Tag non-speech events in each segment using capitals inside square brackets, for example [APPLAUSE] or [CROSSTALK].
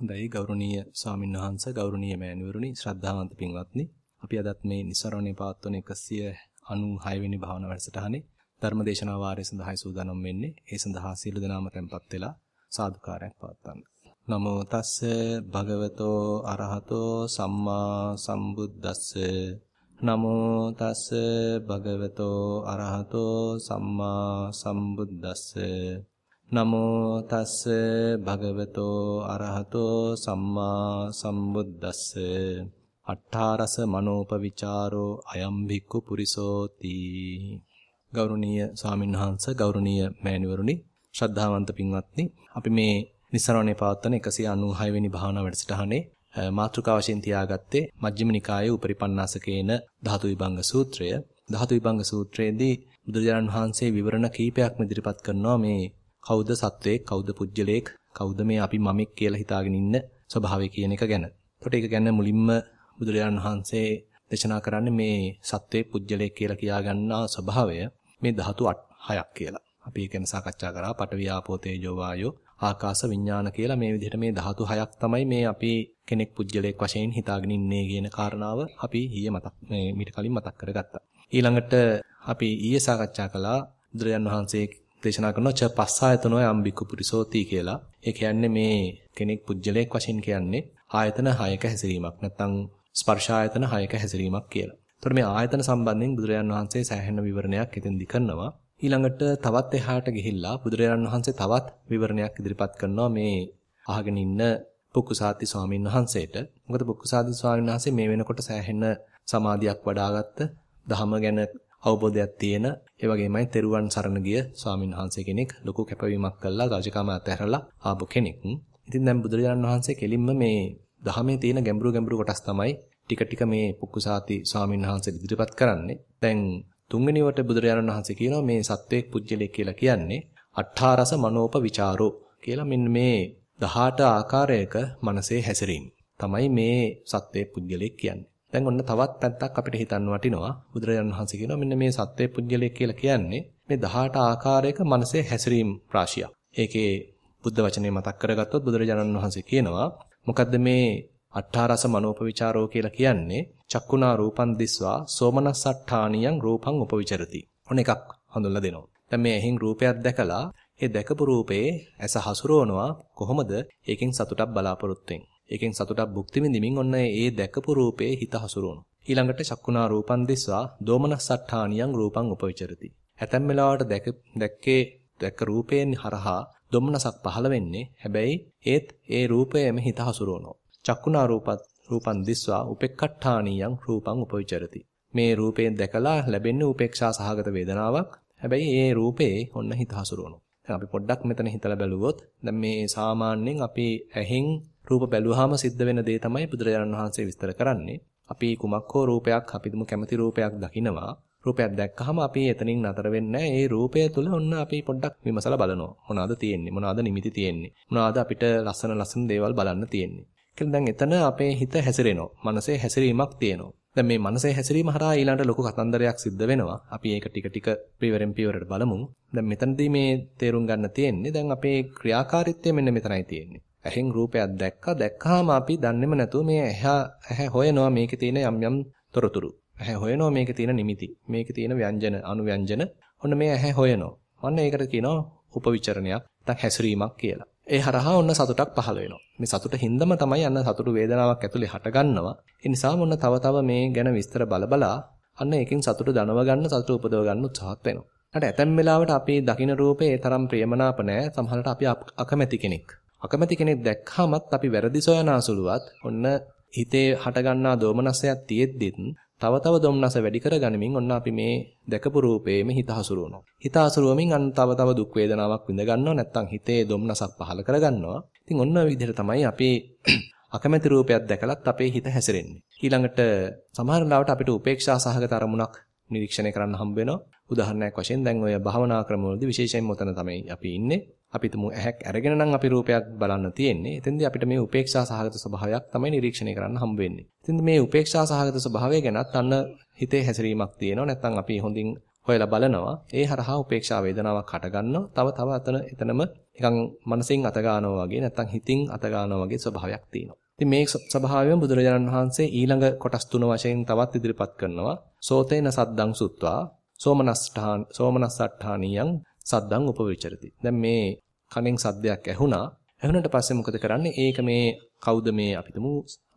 හොඳයි ගෞරවනීය ස්වාමින්වහන්සේ ගෞරවනීය මෑණිවරුනි ශ්‍රද්ධාවන්ත පින්වත්නි. අපි අදත් මේ නිසරණේ පවත්වන 196 වෙනි භාවනා වැඩසටහනේ ධර්මදේශනා වාරය සඳහායි සූදානම් වෙන්නේ. ඒ සඳහා සියලු දෙනාම tempත් වෙලා සාදුකාරයක් පවත්වන්න. නමෝ තස්ස භගවතෝ අරහතෝ සම්මා සම්බුද්දස්ස. නමෝ තස්ස භගවතෝ අරහතෝ සම්මා සම්බුද්දස්ස. නමෝ තස්ස භගවතෝ අරහතෝ සම්මා සම්බුද්දස්ස. අට්ඨාරස මනෝපවිචාරෝ අයම් භික්ඛු පුරිසෝති. ගෞරවනීය ස්වාමින්වහන්ස ගෞරවනීය මෑණිවරුනි ශ්‍රද්ධාවන්ත පින්වත්නි අපි මේ නිස්සරණේ පවත්වන 196 වෙනි භාවනා වැඩසටහනේ මාතෘකාව වශයෙන් තියාගත්තේ මජ්ක්‍ධිම නිකායේ උපරිපන්නාසකේන ධාතු විභංග සූත්‍රය. ධාතු විභංග සූත්‍රයේදී බුදුරජාණන් වහන්සේ විවරණ කීපයක්ම ඉදිරිපත් කරනවා මේ කවුද සත්වයක් කවුද පුජ්‍යලයක් කවුද මේ අපි මමෙක් කියලා හිතාගෙන ඉන්න ස්වභාවය කියන එක ගැන. එතකොට ඒක ගැන මුලින්ම බුදුරජාණන් වහන්සේ දේශනා කරන්නේ මේ සත්වයේ පුජ්‍යලයක් කියලා කියා ගන්නා ස්වභාවය මේ ධාතු 6ක් කියලා. අපි ඒක ගැන සාකච්ඡා කරා පඨවි ආපෝ තේජෝ වායෝ ආකාශ විඥාන කියලා මේ විදිහට මේ ධාතු 6ක් තමයි මේ අපි කෙනෙක් පුජ්‍යලයක් වශයෙන් හිතාගෙන ඉන්නේ කියන කාරණාව අපි ඊයේ මතක් මේ මීට කලින් මතක් කරගත්තා. ඊළඟට අපි ඊයේ සාකච්ඡා කළා බුදුරජාන් වහන්සේ දේශනා කරනවා ච පස්සායතනෝ යම්බිකු පුරිසෝති කියලා. ඒ කියන්නේ මේ කෙනෙක් පුජ්‍යලයක් වශයෙන් කියන්නේ ආයතන 6ක හැසිරීමක්. නැත්නම් ස්පර්ශායතන 6ක හැසිරීමක් කියලා. එතකොට මේ ආයතන සම්බන්ධයෙන් බුදුරජාන් වහන්සේ සෑහෙන විවරණයක් එතෙන්දි කරනවා. ඊළඟට තවත් එහාට ගිහිල්ලා බුදුරජාන් වහන්සේ තවත් විවරණයක් ඉදිරිපත් කරනවා මේ අහගෙන ඉන්න පුක්කුසාති ස්වාමීන් වහන්සේට. මොකද පුක්කුසාති ස්වාමීන් වහන්සේ මේ වෙනකොට සෑහෙන සමාධියක් වඩාගත්ත ධහම ගැන අවබෝධයක් තියෙන ඒ වගේමයි තෙරුවන් සරණ ගිය ස්වාමීන් වහන්සේ කෙනෙක් ලොකු කැපවීමක් කළා රජකම අතහැරලා ආපු කෙනෙක්. ඉතින් දැන් බුදුරජාණන් වහන්සේ කෙලින්ම මේ දහමේ තියෙන ගැඹුරු ගැඹුරු කොටස් තමයි ටික ටික මේ පුක්කුසාති ස්වාමීන් වහන්සේ ඉදිරිපත් කරන්නේ. දැන් තුන්වෙනි වට බුදුරජාණන් වහන්සේ කියනවා මේ සත්වයක් පුජ්‍යලයක් කියලා කියන්නේ අට්ඨාරස මනෝප විචාරෝ කියලා මෙන්න මේ 18 ආකාරයක මනසේ හැසිරීම. තමයි මේ සත්වයේ පුජ්‍යලයක් කියන්නේ. දැන් ඔන්න තවත් පැත්තක් අපිට හිතන්න වටිනවා. බුදුරජාණන් වහන්සේ කියනවා මෙන්න මේ සත්වයේ පුජ්‍යලයක් කියලා කියන්නේ මේ 18 ආකාරයක මනසේ හැසිරීම රාශියක්. ඒකේ බුද්ධ වචනේ මතක් කරගත්තොත් බුදුරජාණන් වහන්සේ කියනවා මොකද්ද මේ අට්ඨාරස මනෝපවිචාරෝ කියලා කියන්නේ චක්කුණා රූපං දිස්වා සෝමනස්සට්ඨානියං රූපං උපවිචරති. ඔන්න එකක් හඳුන්ලා දෙනවා. දැන් මේ ඇහෙන් රූපයක් දැකලා ඒ දැකපු රූපේ ඇස හසුරවනවා කොහොමද? ඒකෙන් සතුටක් බලාපොරොත්තු වෙන්නේ. ඒකෙන් සතුටක් භුක්ති විඳින්මින් ඔන්න ඒ දැකපු රූපේ හිත හසුරවනවා. ඊළඟට චක්කුණා රූපං දිස්වා දෝමනස්සට්ඨානියං රූපං උපවිචරති. ඇතැම් වෙලාවට දැක දැක්කේ දැක්ක රූපයෙන් හරහා දොම්නසක් පහළ වෙන්නේ. හැබැයි ඒත් ඒ රූපයම හිත හසුරවනවා. චක්කුණා රූපත් රූපං දිස්වා උපෙක්ඛට්ඨානියං රූපං උපවිචරති. මේ රූපයෙන් දැකලා ලැබෙන්නේ උපේක්ෂා සහගත වේදනාවක්. හැබැයි ඒ රූපේ ඔන්න හිත හසුරවනවා. දැන් අපි පොඩ්ඩක් මෙතන හිතලා බැලුවොත් දැන් මේ සාමාන්‍යයෙන් අපි ඇහෙන් රූප බැලුවාම සිද්ධ වෙන දේ තමයි බුදුරජාණන් වහන්සේ විස්තර කරන්නේ. අපි කුමක් හෝ රූපයක් අපිටම කැමති රූපයක් දකිනවා. රූපයක් දැක්කහම අපි එතනින් නතර වෙන්නේ ඒ රූපය තුල ඔන්න අපි පොඩ්ඩක් විමසලා බලනවා. මොනවාද තියෙන්නේ? මොනවාද නිමිති තියෙන්නේ? මොනවාද අපිට ලස්සන ලස්සන දේවල් බලන්න තියෙන්නේ? කියලා දැන් එතන අපේ හිත හැසිරෙනවා. මනසේ හැසිරීමක් තියෙනවා. දැන් මේ මනසේ හැසිරීම හරහා ඊළඟට ලොකු කතන්දරයක් සිද්ධ වෙනවා. අපි ඒක ටික ටික පියවරෙන් පියවරට බලමු. දැන් මෙතනදී මේ තේරුම් ගන්න තියෙන්නේ දැන් අපේ ක්‍රියාකාරීත්වය මෙන්න මෙතනයි තියෙන්නේ. ඇහෙන් රූපයක් දැක්කා දැක්කාම අපි දන්නේම නැතුව මේ ඇහැ හොයනවා මේකේ තියෙන යම් යම් තොරතුරු. ඇහැ හොයනවා මේකේ තියෙන නිමිති. මේකේ තියෙන ව්‍යංජන අනුව්‍යංජන. ඔන්න මේ ඇහැ හොයනවා. ඔන්න ඒකට කියනවා උපවිචරණයක් නැත්නම් හැසිරීමක් කියලා. ඒ හරහා ඔන්න සතුටක් පහළ වෙනවා. මේ සතුට හින්දම තමයි අන්න සතුටු වේදනාවක් ඇතුලේ හටගන්නවා. ඒ නිසා මොන්න තව තව මේ ගැන විස්තර බලබලා අන්න ඒකෙන් සතුට දනව ගන්න සතුට උපදව ගන්න උත්සාහත් වෙනවා. අර ඇතැම් වෙලාවට අපි දකින්න රූපේ ඒ තරම් ප්‍රියමනාප නැහැ. සමහරවිට අපි අකමැති කෙනෙක්. අකමැති කෙනෙක් දැක්කහමත් අපි වැරදි සොයනාසුලුවත් ඔන්න හිතේ හටගන්නා දෝමනසයක් තියෙද්දිත් තව තව දොම්නස වැඩි කරගනිමින් ඔන්න අපි මේ දැකපු රූපේෙම හිත හසුරුවනවා. හිත හසුරුවමින් අන්න තව තව දුක් වේදනාවක් විඳ ගන්නවා නැත්නම් හිතේ දොම්නසක් පහල කරගන්නවා. ඉතින් ඔන්න ඔය විදිහට තමයි අපි [CLEARS THROAT] අකමැති රූපයක් දැකලත් අපේ හිත හැසිරෙන්නේ. ඊළඟට සමහර ලාවට අපිට උපේක්ෂා සහගත අරමුණක් නිරීක්ෂණය කරන්න හම්බ වෙනවා. උදාහරණයක් වශයෙන් දැන් ඔය භාවනා ක්‍රමවලදී විශේෂයෙන් මොතන තමයි අපි ඉන්නේ. අපි තුමු ඇහැක් අරගෙන නම් අපි රූපයක් බලන්න තියෙන්නේ. එතෙන්දී අපිට මේ උපේක්ෂා සහගත ස්වභාවයක් තමයි නිරීක්ෂණය කරන්න හම්බ වෙන්නේ. එතෙන්දී මේ උපේක්ෂා සහගත ස්වභාවය ගැනත් අන්න හිතේ හැසිරීමක් තියෙනවා. නැත්නම් අපි හොඳින් හොයලා බලනවා. ඒ හරහා උපේක්ෂා වේදනාවක් හටගන්නවා. තව තව අතන එතනම නිකන් මනසින් අත ගන්නවා වගේ නැත්නම් හිතින් අත ගන්නවා වගේ ස්වභාවයක් තියෙනවා. ඉතින් මේ ස්වභාවයෙන් බුදුරජාණන් වහන්සේ ඊළඟ කොටස් තුන වශයෙන් තවත් ඉදිරිපත් කරනවා. සෝතේන සද්දං සුත්වා සෝමනස්ඨාන සෝමනස්සට්ඨානියං සද්දං උපවිචරති. දැන් මේ කණෙන් සද්දයක් ඇහුණා. ඇහුණට පස්සේ මොකද කරන්නේ? ඒක මේ කවුද මේ අපිටම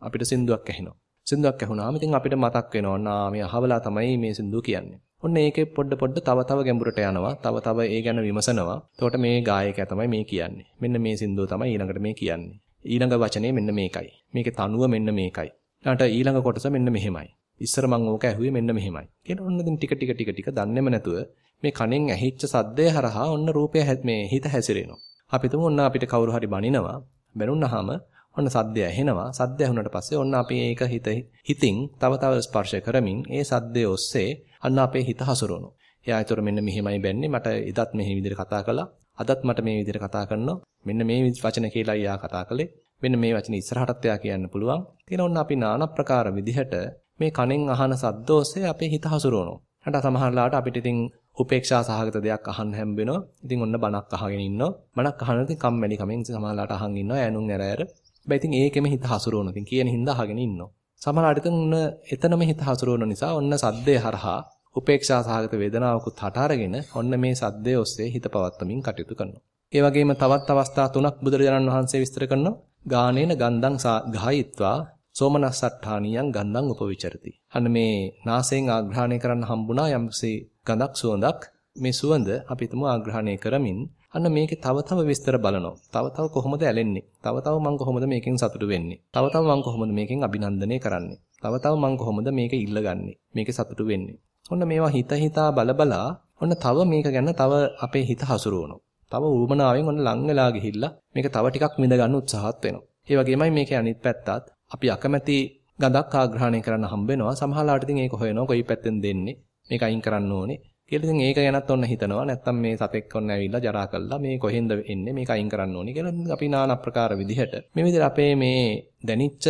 අපිට සින්දුවක් ඇහෙනවා. සින්දුවක් ඇහුණාම ඉතින් අපිට මතක් වෙනවා නා මේ අහවලා තමයි මේ සින්දුව කියන්නේ. ඔන්න ඒකේ පොඩ පොඩ තව තව ගැඹුරට යනවා. තව තව ඒ ගැන විමසනවා. එතකොට මේ ගායකයා තමයි මේ කියන්නේ. මෙන්න මේ සින්දුව තමයි ඊළඟට මේ කියන්නේ. ඊළඟ වචනේ මෙන්න මේකයි. මේකේ තනුව මෙන්න මේකයි. ඊළඟට ඊළඟ කොටස මෙන්න මෙහෙමයි. ඉස්සර මම ඕක ඇහුවේ මෙන්න මෙහෙමයි. කියන ඔන්න දැන් ටික ටික ටික ටික දන්නේම නැතුව මේ කණෙන් ඇහිච්ච සද්දය හරහා ඔන්න රූපය මේ හිත හැසිරෙනවා. අපි තුමු ඔන්න අපිට කවුරු හරි බනිනවා. බැනුනහම ඔන්න සද්දය ඇහෙනවා. සද්දය ඇහුනට පස්සේ ඔන්න අපි ඒක හිත හිතින් තව තව ස්පර්ශ කරමින් ඒ සද්දය ඔස්සේ අන්න අපේ හිත හසුරවනවා. එයා ඒතර මෙන්න මෙහෙමයි බැන්නේ. මට ඉදත් මෙහි විදිහට කතා කළා. අදත් මට මේ විදිහට කතා කරනවා. මෙන්න මේ වචන කියලා එයා කතා කළේ. මෙන්න මේ වචනේ ඉස්සරහටත් එයා කියන්න පුළුවන්. තියෙන ඔන්න අපි নানা ප්‍රකාර විදිහට මේ කණෙන් අහන සද්ද ඔස්සේ අපේ හිත හසුරවනවා. හට සමහරලාට අපිට ඉතින් උපේක්ෂා සහගත දෙයක් අහන්න හැම් වෙනවා. ඉතින් ඔන්න බණක් අහගෙන ඉන්නවා. බණක් අහන ඉතින් කම්මැලි කමෙන් සමහරලාට අහන් ඉන්නවා. ඈනුන් ඇර ඇර. හැබැයි ඉතින් ඒකෙම හිත හසුරවනවා. ඉතින් කියන හින්දා අහගෙන ඉන්නවා. සමහරලාට ඉතින් ඔන්න එතනම හිත හසුරවන නිසා ඔන්න සද්දේ හරහා උපේක්ෂා සහගත වේදනාවකුත් හට අරගෙන ඔන්න මේ සද්දේ ඔස්සේ හිත පවත්වමින් කටයුතු කරනවා. ඒ වගේම තවත් අවස්ථා තුනක් බුදුරජාණන් වහන්සේ විස්තර කරනවා. ගානේන ගන්ධං ගායිත්වා සෝමනස්සට්ඨානියං ගන්ධං උපවිචරති. අන්න මේ නාසයෙන් ආග්‍රහණය කරන්න හම්බුණා යම්සේ ගඳක් සුවඳක් මේ සුවඳ අපි තුමු ආග්‍රහණය කරමින් අන්න මේකේ තව තව විස්තර බලනවා. තව තව කොහොමද ඇලෙන්නේ? තව තව මං කොහොමද මේකෙන් සතුටු වෙන්නේ? තව තව මං කොහොමද මේකෙන් අභිනන්දනය කරන්නේ? තව තව මං කොහොමද මේක ඉල්ලගන්නේ? මේකේ සතුටු වෙන්නේ? ඔන්න මේවා හිත හිතා බලබලා ඔන්න තව මේක ගැන තව අපේ හිත හසුරුවනවා. තව උරුමනාවෙන් ඔන්න ලං වෙලා ගිහිල්ලා මේක තව ටිකක් විඳ ගන්න උත්සාහත් වෙනවා. ඒ වගේමයි මේකේ අනිත් පැත්තත් අපි අකමැති ගඳක් ආග්‍රහණය කරන්න හම්බ වෙනවා. සමහරවිට ඉතින් ඒක හොයනවා කොයි පැත්තෙන් දෙන්නේ. මේක අයින් කරන්න ඕනේ. කියලා ඉතින් ඒක ගැනත් ඔන්න හිතනවා. නැත්තම් මේ සතෙක් ඔන්න ඇවිල්ලා ජරා කළා මේ කොහෙන්ද එන්නේ මේක අයින් කරන්න ඕනේ කියලා අපි নানা ප්‍රකාර විදිහට මේ විදිහට අපේ මේ දැනිච්ච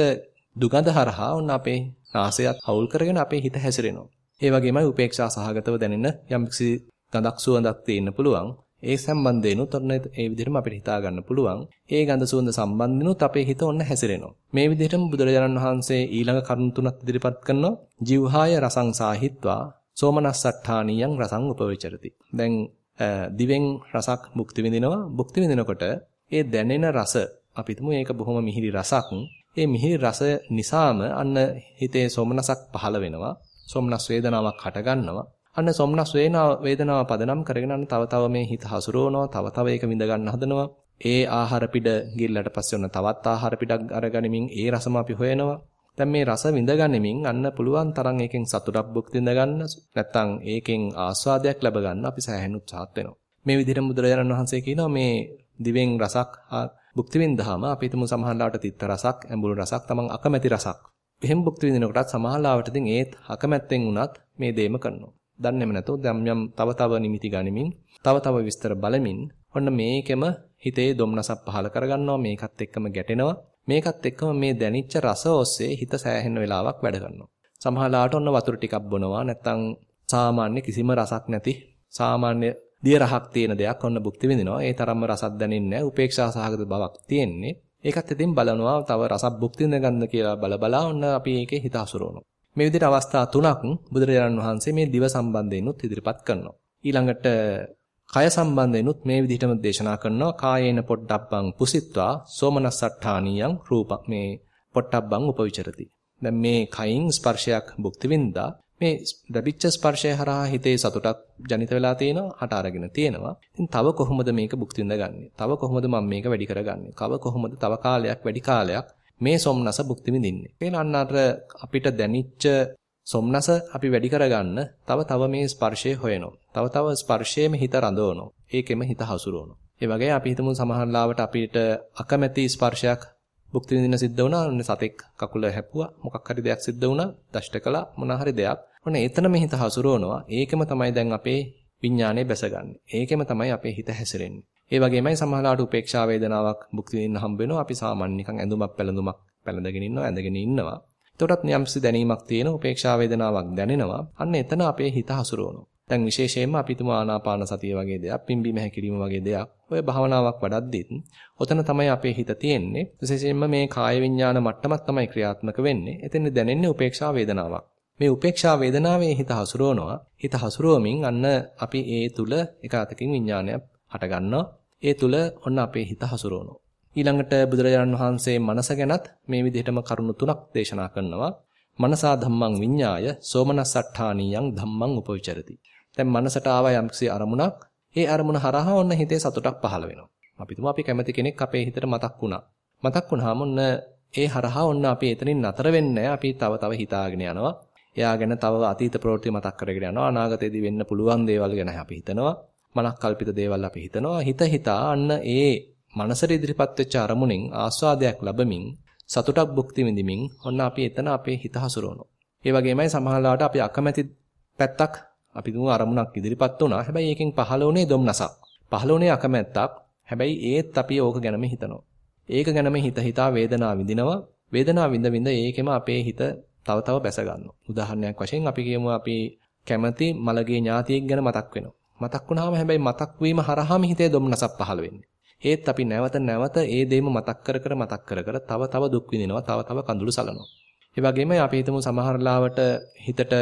දුගඳ හරහා ඔන්න අපේ නාසයත් හවුල් කරගෙන අපේ හිත හැසිරෙනවා. ඒ වගේමයි උපේක්ෂා සහගතව දැනෙන යම්කිසි ගඳක් සුවඳක් තියෙන්න පුළුවන්. ඒ සම්බන්ධයෙන්ුත් ඔන්න ඒ විදිහටම අපිට හිතා ගන්න පුළුවන්. ඒ ගඳ සුවඳ සම්බන්ධිනුත් අපේ හිත ඔන්න හැසිරෙනවා. මේ විදිහටම බුදුරජාණන් වහන්සේ ඊළඟ කරුණු තුනක් ඉදිරිපත් කරනවා. ජීවහාය රසං සාහිත්වා සෝමනස්සට්ඨානියං රසං උපවිචරති. දැන් දිවෙන් රසක් භුක්ති විඳිනවා. භුක්ති විඳිනකොට ඒ දැනෙන රස අපි හිතමු ඒක බොහොම මිහිරි රසක්. ඒ මිහිරි රස නිසාම අන්න හිතේ සෝමනසක් පහළ වෙනවා. සොම්නස් වේදනාවක් හට ගන්නවා. අන්න සොම්නස් වේදනාව පදනම් කරගෙන අන්න තව තව මේ හිත හසුරවනවා. තව තව ඒක විඳ ගන්න හදනවා. ඒ ආහාර පිට ගිල්ලට පස්සේ ඔන්න තවත් ආහාර පිටක් අරගනිමින් ඒ රසම අපි හොයනවා. දැන් මේ රස විඳගනිමින් අන්න පුළුවන් තරම් එකෙන් සතුටක් භුක්ති විඳ ගන්න නැත්නම් ඒකෙන් ආස්වාදයක් ලැබ ගන්න අපි සෑහෙන උත්සාහත් වෙනවා. මේ විදිහට බුදුරජාණන් වහන්සේ කියනවා මේ දිවෙන් රසක් භුක්ති විඳහම අපි තුමු සමහරලාට තිත්ත රසක්, ඇඹුල් රසක්, තමන් අකමැති රසක් එහෙම භුක්ති විඳිනකොටත් සමහරලාවට ඉතින් ඒත් අකමැත්තෙන් වුණත් මේ දේම කරනවා. දන්නේම නැතෝ යම් යම් තව තව නිමිති ගනිමින් තව තව විස්තර බලමින් ඔන්න මේකෙම හිතේ දොම්නසක් පහල කරගන්නවා මේකත් එක්කම ගැටෙනවා මේකත් එක්කම මේ දැනිච්ච රස ඔස්සේ හිත සෑහෙන වෙලාවක් වැඩ කරනවා. සමහරලාට ඔන්න වතුර ටිකක් බොනවා නැත්නම් සාමාන්‍ය කිසිම රසක් නැති සාමාන්‍ය දිය රහක් තියෙන දෙයක් ඔන්න භුක්ති විඳිනවා. ඒ තරම්ම රසක් දැනෙන්නේ නැහැ. උපේක්ෂා සහගත බවක් තියෙන්නේ. ඒකත් ඉතින් බලනවා තව රසක් භුක්ති විඳගන්න කියලා බල බලා ඔන්න අපි ඒකේ හිත හසුරවනවා. මේ විදිහට අවස්ථා තුනක් බුදුරජාණන් වහන්සේ මේ දිව සම්බන්ධයෙන්ුත් ඉදිරිපත් කරනවා. ඊළඟට කය සම්බන්ධයෙන්ුත් මේ විදිහටම දේශනා කරනවා. කායේන පොට්ටබ්බං පුසිත්වා සෝමනස්සට්ඨානියං රූප මේ පොට්ටබ්බං උපවිචරති. දැන් මේ කයින් ස්පර්ශයක් භුක්ති විඳා මේ ලැබිච්ච ස්පර්ශය හරහා හිතේ සතුටක් ජනිත වෙලා තියෙනවා හට අරගෙන තියෙනවා. ඉතින් තව කොහොමද මේක භුක්ති විඳගන්නේ? තව කොහොමද මම මේක වැඩි කරගන්නේ? කව කොහොමද තව කාලයක් වැඩි කාලයක් මේ සොම්නස භුක්ති විඳින්නේ? කියලා අන්න අපිට දැනිච්ච සොම්නස අපි වැඩි කරගන්න තව තව මේ ස්පර්ශය හොයනවා. තව තව ස්පර්ශයේම හිත රඳවනවා. ඒකෙම හිත හසුරවනවා. ඒ වගේ අපි හිතමු සමහරවිට අපිට අකමැති ස්පර්ශයක් භුක්ති විඳින්න සිද්ධ වුණා. ඔන්න සතෙක් කකුල හැපුවා. මොකක් හරි දෙයක් සිද්ධ වුණා. දෂ්ට කළා. මොන හරි දෙයක්. ඔන්න එතනම හිත හසුරවනවා. ඒකෙම තමයි දැන් අපේ විඥානය බැසගන්නේ. ඒකෙම තමයි අපේ හිත හැසිරෙන්නේ. ඒ වගේමයි සමහරවිට උපේක්ෂා වේදනාවක් භුක්ති විඳින්න හම්බ වෙනවා. අපි සාමාන්‍ය නිකන් ඇඳුමක් පැළඳුමක් පැළඳගෙන ඉන්නවා, ඇඳගෙන ඉන්නවා. එතකොටත් යම්සි දැනීමක් තියෙන උපේක්ෂා වේදනාවක් දැනෙනවා. අන්න එතන අපේ හිත හසුරවනවා. දැන් විශේෂයෙන්ම අපි තුමා ආනාපාන සතිය වගේ දෙයක්, පිම්බීම හැකිලිම වගේ දෙයක් ඔය භාවනාවක් වඩද්දිත් ඔතන තමයි අපේ හිත තියෙන්නේ. විශේෂයෙන්ම මේ කාය විඥාන මට්ටමක් තමයි ක්‍රියාත්මක වෙන්නේ. එතෙන් දැනෙන්නේ උපේක්ෂා වේදනාවක්. මේ උපේක්ෂා වේදනාවේ හිත හසුරවනවා. හිත හසුරුවමින් අන්න අපි ඒ තුල එක අතකින් විඥානයක් හට ගන්නවා. ඒ තුල ඔන්න අපේ හිත හසුරවනවා. ඊළඟට බුදුරජාණන් වහන්සේ මනස ගැනත් මේ විදිහටම කරුණු තුනක් දේශනා කරනවා. මනසා ධම්මං විඤ්ඤාය සෝමනස්සට්ඨානියං ධම්මං උපවිචරති. දැන් මනසට ආවා යම්කිසි අරමුණක්, ඒ අරමුණ හරහා ඔන්න හිතේ සතුටක් පහළ වෙනවා. අපි තුමු අපි කැමති කෙනෙක් අපේ හිතට මතක් වුණා. මතක් වුණාම ඔන්න ඒ හරහා ඔන්න අපි එතනින් නතර වෙන්නේ අපි තව තව හිතාගෙන යනවා. එයා ගැන තව අතීත ප්‍රවෘත්ති මතක් කරගෙන යනවා. අනාගතයේදී වෙන්න පුළුවන් දේවල් ගැන අපි හිතනවා. මනක් කල්පිත දේවල් අපි හිතනවා. හිත හිතා අන්න ඒ මනසට ඉදිරිපත් වෙච්ච අරමුණෙන් ආස්වාදයක් ලැබමින් සතුටක් භුක්ති විඳිමින් ඔන්න අපි එතන අපේ හිත හසුරවනවා. ඒ වගේමයි සමහරවිට අපි අකමැති පැත්තක් අපි දුමු අරමුණක් ඉදිරිපත් වුණා. හැබැයි ඒකෙන් පහළ වුණේ දුම්නසක්. පහළ වුණේ අකමැත්තක්. හැබැයි ඒත් අපි ඕක ගැනම හිතනවා. ඒක ගැනම හිත හිතා වේදනාව විඳිනවා. වේදනාව විඳ විඳ ඒකෙම අපේ හිත තව තව බැස ගන්නවා. උදාහරණයක් වශයෙන් අපි කියමු අපි කැමති මලගේ ඥාතියෙක් ගැන මතක් වෙනවා. මතක් වුණාම හැබැයි මතක් වීම හරහාම හිතේ දුම්නසක් පහළ වෙන්නේ. ඒත් අපි නැවත නැවත ඒ දෙයම මතක් කර කර මතක් කර කර තව තව දුක් විඳිනවා තව තව කඳුළු සලනවා. ඒ වගේම අපි හිතමු සමහර ලාවට හිතට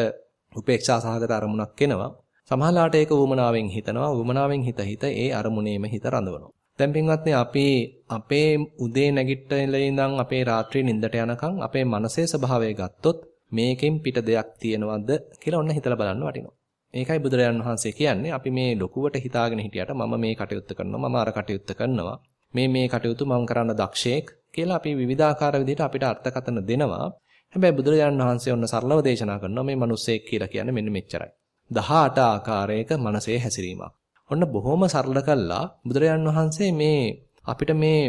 උපේක්ෂා සහගත අරමුණක් එනවා. සමහර ලාට ඒක වුමනාවෙන් හිතනවා වුමනාවෙන් හිත හිත ඒ අරමුණේම හිත රඳවනවා. දැන් පින්වත්නි අපි අපේ උදේ නැගිටලා ඉඳන් අපේ රාත්‍රී නිින්දට යනකම් අපේ මනසේ ස්වභාවය ගත්තොත් මේකෙන් පිට දෙයක් තියෙනවද කියලා ඔන්න හිතලා බලන්න වටිනවා. මේකයි බුදුරජාණන් වහන්සේ කියන්නේ. අපි මේ ලොකුවට හිතාගෙන හිටියට මම මේ කටයුත්ත කරනවා මම අර කටයුත්ත කරනවා. මේ මේ කටයුතු මම කරන්න දක්ෂයෙක් කියලා අපි විවිධාකාර විදිහට අපිට අර්ථකථන දෙනවා. හැබැයි බුදුරජාණන් වහන්සේ ඔන්න සරලව දේශනා කරනවා මේ මිනිස්සෙක් කියලා කියන්නේ මෙන්න මෙච්චරයි. 18 ආකාරයක මනසේ හැසිරීමක්. ඔන්න බොහොම සරල කළා බුදුරජාණන් වහන්සේ මේ අපිට මේ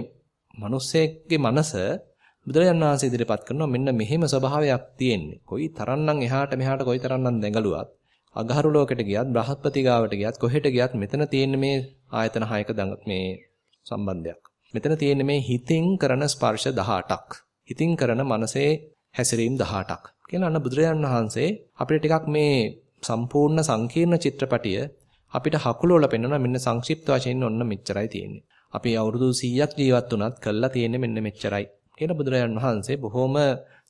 මිනිස්සෙක්ගේ මනස බුදුරජාණන් වහන්සේ ඉදිරිපත් කරනවා මෙන්න මෙහෙම ස්වභාවයක් තියෙන්නේ. කොයි තරම්නම් එහාට මෙහාට කොයි තරම්නම් දැඟලුවත් අගහරු ලෝකෙට ගියත් බ්‍රහස්පති ගාවට ගියත් කොහෙට ගියත් මෙතන තියෙන මේ ආයතන හයක මේ සම්බන්ධයක්. මෙතන තියෙන මේ හිතින් කරන ස්පර්ශ 18ක්. හිතින් කරන මනසේ හැසිරීම් 18ක්. කියලා අන්න බුදුරජාණන් වහන්සේ අපිට ටිකක් මේ සම්පූර්ණ සංකීර්ණ චිත්‍රපටිය අපිට හකුලවල පෙන්වන මෙන්න සංක්ෂිප්ත වශයෙන් ඔන්න මෙච්චරයි තියෙන්නේ. අපි අවුරුදු 100ක් ජීවත් වුණත් කළා තියෙන්නේ මෙන්න මෙච්චරයි. කියලා බුදුරජාණන් වහන්සේ බොහොම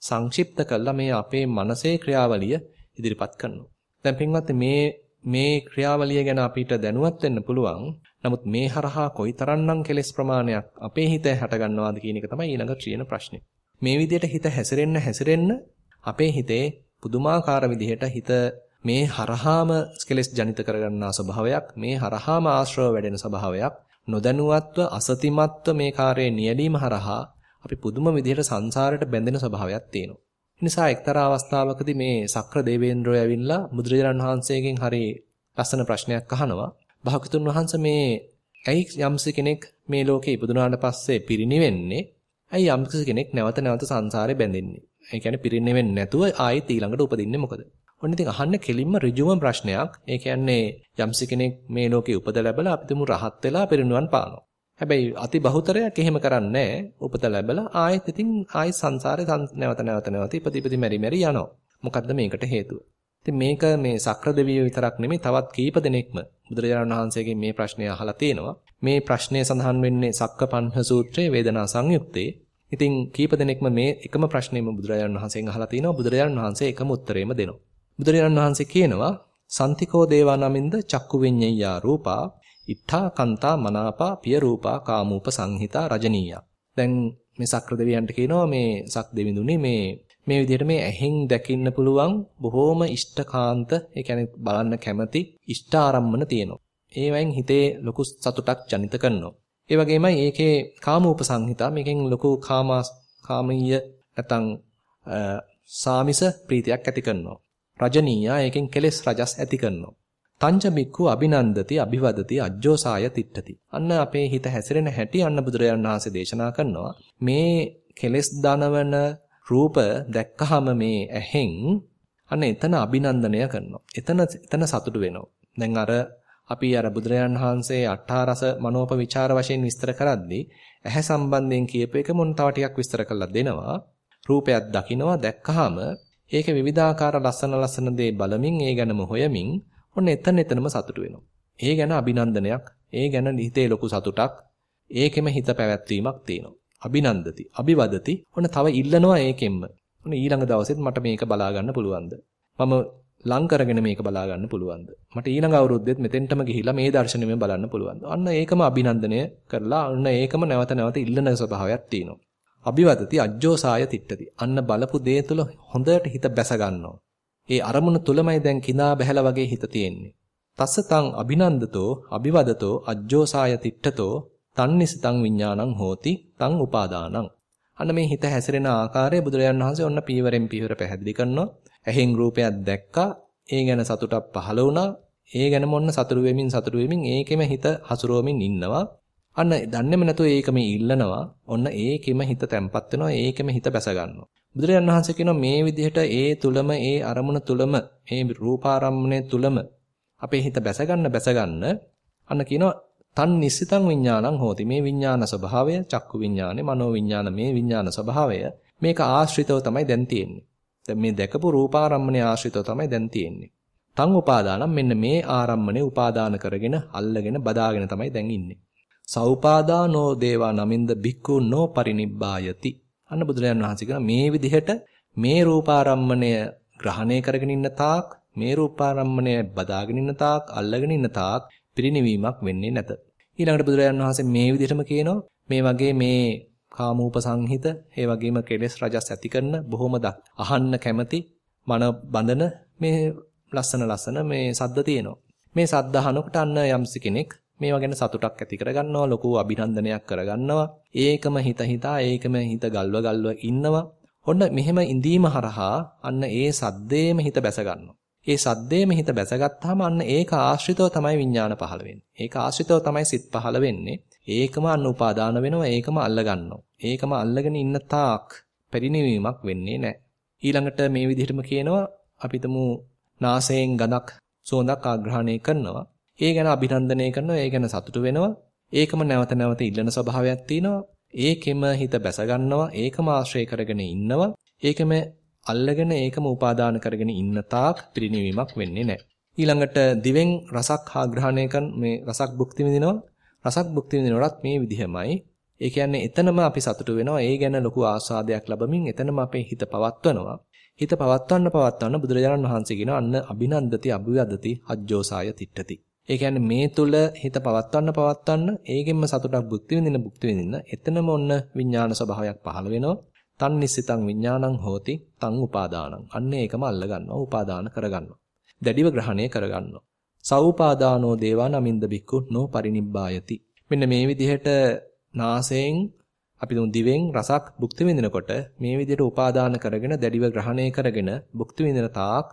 සංක්ෂිප්ත කළා මේ අපේ මනසේ ක්‍රියාවලිය ඉදිරිපත් කරනවා. දැන් පින්වත් මේ මේ ක්‍රියාවලිය ගැන අපිට දැනුවත් වෙන්න පුළුවන්. නමුත් මේ හරහා කොයිතරම්නම් කෙලෙස් ප්‍රමාණයක් අපේ හිතේ හටගන්නවාද කියන එක තමයි ඊළඟ ක්‍රියන ප්‍රශ්නේ. මේ විදිහට හිත හැසිරෙන්න හැසිරෙන්න අපේ හිතේ පුදුමාකාර විදිහට හිත මේ හරහාම කෙලෙස් ජනිත කරගන්නා ස්වභාවයක්, මේ හරහාම ආශ්‍රව වැඩෙන ස්වභාවයක්, නොදැනුවත්ව අසතිමත්ව මේ කාර්යයේ නියැලීම හරහා අපි පුදුම විදිහට සංසාරයට බැඳෙන ස්වභාවයක් තියෙනවා. නිසා එක්තරා අවස්ථාවකදී මේ සක්‍ර දේවේන්ද්‍රය ඇවිල්ලා බුදුරජාණන් වහන්සේගෙන් හරි ලස්සන ප්‍රශ්නයක් අහනවා. භාගතුන් වහන්සේ මේ ඇයි යම්සි කෙනෙක් මේ ලෝකේ ඉපදුනාට පස්සේ පිරිණිවෙන්නේ? ඇයි යම්සි කෙනෙක් නැවත නැවත සංසාරේ බැඳෙන්නේ? ඒ කියන්නේ පිරිණිවෙන්නේ නැතුව ආයෙත් ඊළඟට උපදින්නේ මොකද? ඔන්න ඉතින් අහන්න කෙලින්ම ඍජුවම ප්‍රශ්නයක්. ඒ කියන්නේ යම්සි කෙනෙක් මේ ලෝකේ උපද ලැබලා අපිටම රහත් වෙලා පිරිනුවන් පානවා. හැබැයි අති බහුතරයක් එහෙම කරන්නේ උපත ලැබලා ආයෙත් ඉතින් ආයෙත් සංසාරේ නැවත නැවත නැවත ඉපදි ඉපදි මෙරි මෙරි යනවා. මොකද්ද මේකට හේතුව? ඉතින් මේක මේ සක්‍ර දෙවියෝ විතරක් නෙමෙයි තවත් කීප දෙනෙක්ම බුදුරජාණන් වහන්සේගෙන් මේ ප්‍රශ්නය අහලා තියෙනවා. මේ ප්‍රශ්නය සඳහන් වෙන්නේ සක්කපන්හ සූත්‍රයේ වේදනා සංයුත්තේ. ඉතින් කීප දෙනෙක්ම මේ එකම ප්‍රශ්නේම බුදුරජාණන් වහන්සේගෙන් අහලා තිනවා. බුදුරජාණන් වහන්සේ එකම උත්තරේම දෙනවා. බුදුරජාණන් වහන්සේ කියනවා සන්තිකෝ දේවානමින්ද චක්කු විඤ්ඤයා රූපා ඉත්තා කන්තා මනාපා පිය රූපා කාමූප සංහිතා රජනීය. දැන් මේ සක්‍ර දෙවියන්ට කියනවා මේ සක් දෙවිඳුනි මේ මේ විදිහට මේ ඇහෙන් දකින්න පුළුවන් බොහෝම ඉෂ්ඨකාන්ත ඒ කියන්නේ බලන්න කැමති ඉෂ්ඨ ආරම්මන තියෙනවා. ඒවෙන් හිතේ ලොකු සතුටක් ජනිත කරනවා. ඒ වගේමයි ඒකේ කාමූප සංහිතා මේකෙන් ලොකු කාමා කාමීය නැත්නම් සාමිස ප්‍රීතියක් ඇති කරනවා. රජනීය ඒකෙන් කෙලෙස් රජස් ඇති කරනවා. තංච බික්ඛු අභිනන්දති අභිවදති අජ්ජෝසාය තිට්ඨති. අන්න අපේ හිත හැසිරෙන හැටි අන්න බුදුරජාණන් වහන්සේ දේශනා කරනවා. මේ කෙලෙස් දනවන රූප දැක්කහම මේ ඇහෙන් අන්න එතන අභිනන්දනය කරනවා. එතන එතන සතුටු වෙනවා. දැන් අර අපි අර බුදුරජාණන් වහන්සේ අට්ඨාරස මනෝප විචාර වශයෙන් විස්තර කරද්දී ඇහැ සම්බන්ධයෙන් කියපු එක මොන තව ටිකක් විස්තර කරලා දෙනවා. රූපයක් දකිනවා දැක්කහම ඒක විවිධාකාර ලස්සන ලස්සන දේ බලමින් ඒ ගැනම හොයමින් ඔන්න එතන එතනම සතුටු වෙනවා. ඒ ගැන අභිනන්දනයක්, ඒ ගැන හිතේ ලොකු සතුටක්, ඒකෙම හිත පැවැත්වීමක් තියෙනවා. අභිනන්දති, අභිවදති. ඔන්න තව ඉල්ලනවා ඒකෙන්ම. ඔන්න ඊළඟ දවසෙත් මට මේක බලා ගන්න පුළුවන්ද? මම ලං කරගෙන මේක බලා ගන්න පුළුවන්ද? මට ඊළඟ අවුරුද්දෙත් මෙතෙන්ටම ගිහිලා මේ දර්ශනෙම බලන්න පුළුවන්ද? අන්න ඒකම අභිනන්දනය කරලා අන්න ඒකම නැවත නැවත ඉල්ලන ස්වභාවයක් තියෙනවා. අභිවදති අජ්ජෝසාය තිට්ඨති. අන්න බලපු දේ තුල හොඳට හිත බැස ගන්නවා. ඒ අරමුණ තුලමයි දැන් කිනා බහැලා වගේ හිත තියෙන්නේ. තස්ස තං අභිනන්දතෝ අභිවදතෝ අජ්ජෝසාය තිට්ඨතෝ තන්නිසිතං විඥානං හෝති තං උපාදානං. අන්න මේ හිත හැසිරෙන ආකාරය බුදුරජාන් වහන්සේ ඔන්න පීවරෙන් පීවර පැහැදිලි කරනවා. ඇහෙන් රූපයක් දැක්කා, ඒ ගැන සතුටක් පහළ වුණා. ඒ ගැනම ඔන්න සතුරු වෙමින් සතුරු වෙමින් ඒකෙම හිත හසුරුවමින් ඉන්නවා. අන්න දන්නේම නැතුව ඒකම ඉල්ලනවා. ඔන්න ඒකෙම හිත තැම්පත් වෙනවා. ඒකෙම හිත බැස ගන්නවා. බුදුරජාණන් වහන්සේ කියනවා මේ විදිහට ඒ තුලම ඒ අරමුණ තුලම මේ රූපාරම්මණය තුලම අපේ හිත බැස ගන්න බැස ගන්න අන්න කියනවා තන් නිස්සිතං විඥානං හෝති. මේ විඥාන ස්වභාවය චක්කු විඥානේ මනෝ විඥාන මේ විඥාන ස්වභාවය මේක ආශ්‍රිතව තමයි දැන් තියෙන්නේ. දැන් මේ දැකපු රූපාරම්මණය ආශ්‍රිතව තමයි දැන් තියෙන්නේ. තං උපාදානම් මෙන්න මේ ආරම්මණය උපාදාන කරගෙන අල්ලගෙන බදාගෙන තමයි දැන් ඉන්නේ. සෞපාදානෝ දේවා නමින්ද බික්ඛු නෝ පරිනිබ්බායති. අන්න බුදුරජාන් වහන්සේ කියන මේ විදිහට මේ රූපාරම්මණය ග්‍රහණය කරගෙන ඉන්න තාක් මේ රූපාරම්මණය බදාගෙන ඉන්න තාක් අල්ලගෙන ඉන්න තාක් පිරිණිවීමක් වෙන්නේ නැත. ඊළඟට බුදුරජාන් වහන්සේ මේ විදිහටම කියනවා මේ වගේ මේ කාමූපසංහිත ඒ වගේම කෙලෙස් රජස් ඇති කරන බොහොම අහන්න කැමති මන බඳන මේ ලස්සන ලස්සන මේ සද්ද තියෙනවා. මේ සද්ද අහනකොට අන්න යම්සි කෙනෙක් මේවා ගැන සතුටක් ඇති කරගන්නවා ලොකු අභිනන්දනයක් කරගන්නවා ඒකම හිත හිතා ඒකම හිත ගල්ව ගල්ව ඉන්නවා ඔන්න මෙහෙම ඉඳීම හරහා අන්න ඒ සද්දේම හිත බැස ඒ සද්දේම හිත බැසගත්තාම අන්න ඒක ආශ්‍රිතව තමයි විඥාන පහළ වෙන්නේ. ඒක ආශ්‍රිතව තමයි සිත් පහළ වෙන්නේ. ඒකම අන්න උපාදාන වෙනවා. ඒකම අල්ල ඒකම අල්ලගෙන ඉන්න තාක් පරිණිවීමක් වෙන්නේ නැහැ. ඊළඟට මේ විදිහටම කියනවා අපිටම නාසයෙන් ගඳක් සුවඳක් ආග්‍රහණය කරනවා. ඒ ගැන අභිනන්දනය කරනවා, ඒ ගැන සතුටු වෙනවා. ඒකම නැවත නැවත ඉල්ලන ස්වභාවයක් තියෙනවා. ඒකෙම හිත බැස ගන්නවා, ඒකම ආශ්‍රය කරගෙන ඉන්නවා. ඒකම අල්ලගෙන ඒකම උපාදාන කරගෙන ඉන්න තාක් පිරිණිවීමක් වෙන්නේ නැහැ. ඊළඟට දිවෙන් රසක් ආග්‍රහණය කරන මේ රසක් භුක්ති විඳිනවා. රසක් භුක්ති විඳිනවලත් මේ විදිහමයි. ඒ කියන්නේ එතනම අපි සතුටු වෙනවා. ඒ ගැන ලොකු ආස්වාදයක් ලැබමින් එතනම අපේ හිත පවත්වනවා. හිත පවත්වන්න පවත්වන්න බුදුරජාණන් වහන්සේ කියන අන්න අභිනන්දති අභිවදති අජ්ජෝසාය තිට්ඨති. ඒ කියන්නේ මේ තුල හිත පවත්වන්න පවත්වන්න ඒකෙන්ම සතුටක් භුක්ති විඳින්න භුක්ති විඳින්න එතනම ඔන්න විඥාන ස්වභාවයක් පහළ වෙනවා. තන් නිසිතං විඥානං හෝති තං උපාදානං. අන්න ඒකම අල්ල ගන්නවා උපාදාන කරගන්නවා. දැඩිව ග්‍රහණය කරගන්නවා. සෞපාදානෝ දේවා නමින්ද බික්කු නෝ පරිනිබ්බායති. මෙන්න මේ විදිහට නාසයෙන් අපි දුන් දිවෙන් රසක් භුක්ති විඳිනකොට මේ විදිහට උපාදාන කරගෙන දැඩිව ග්‍රහණය කරගෙන භුක්ති විඳින තාක්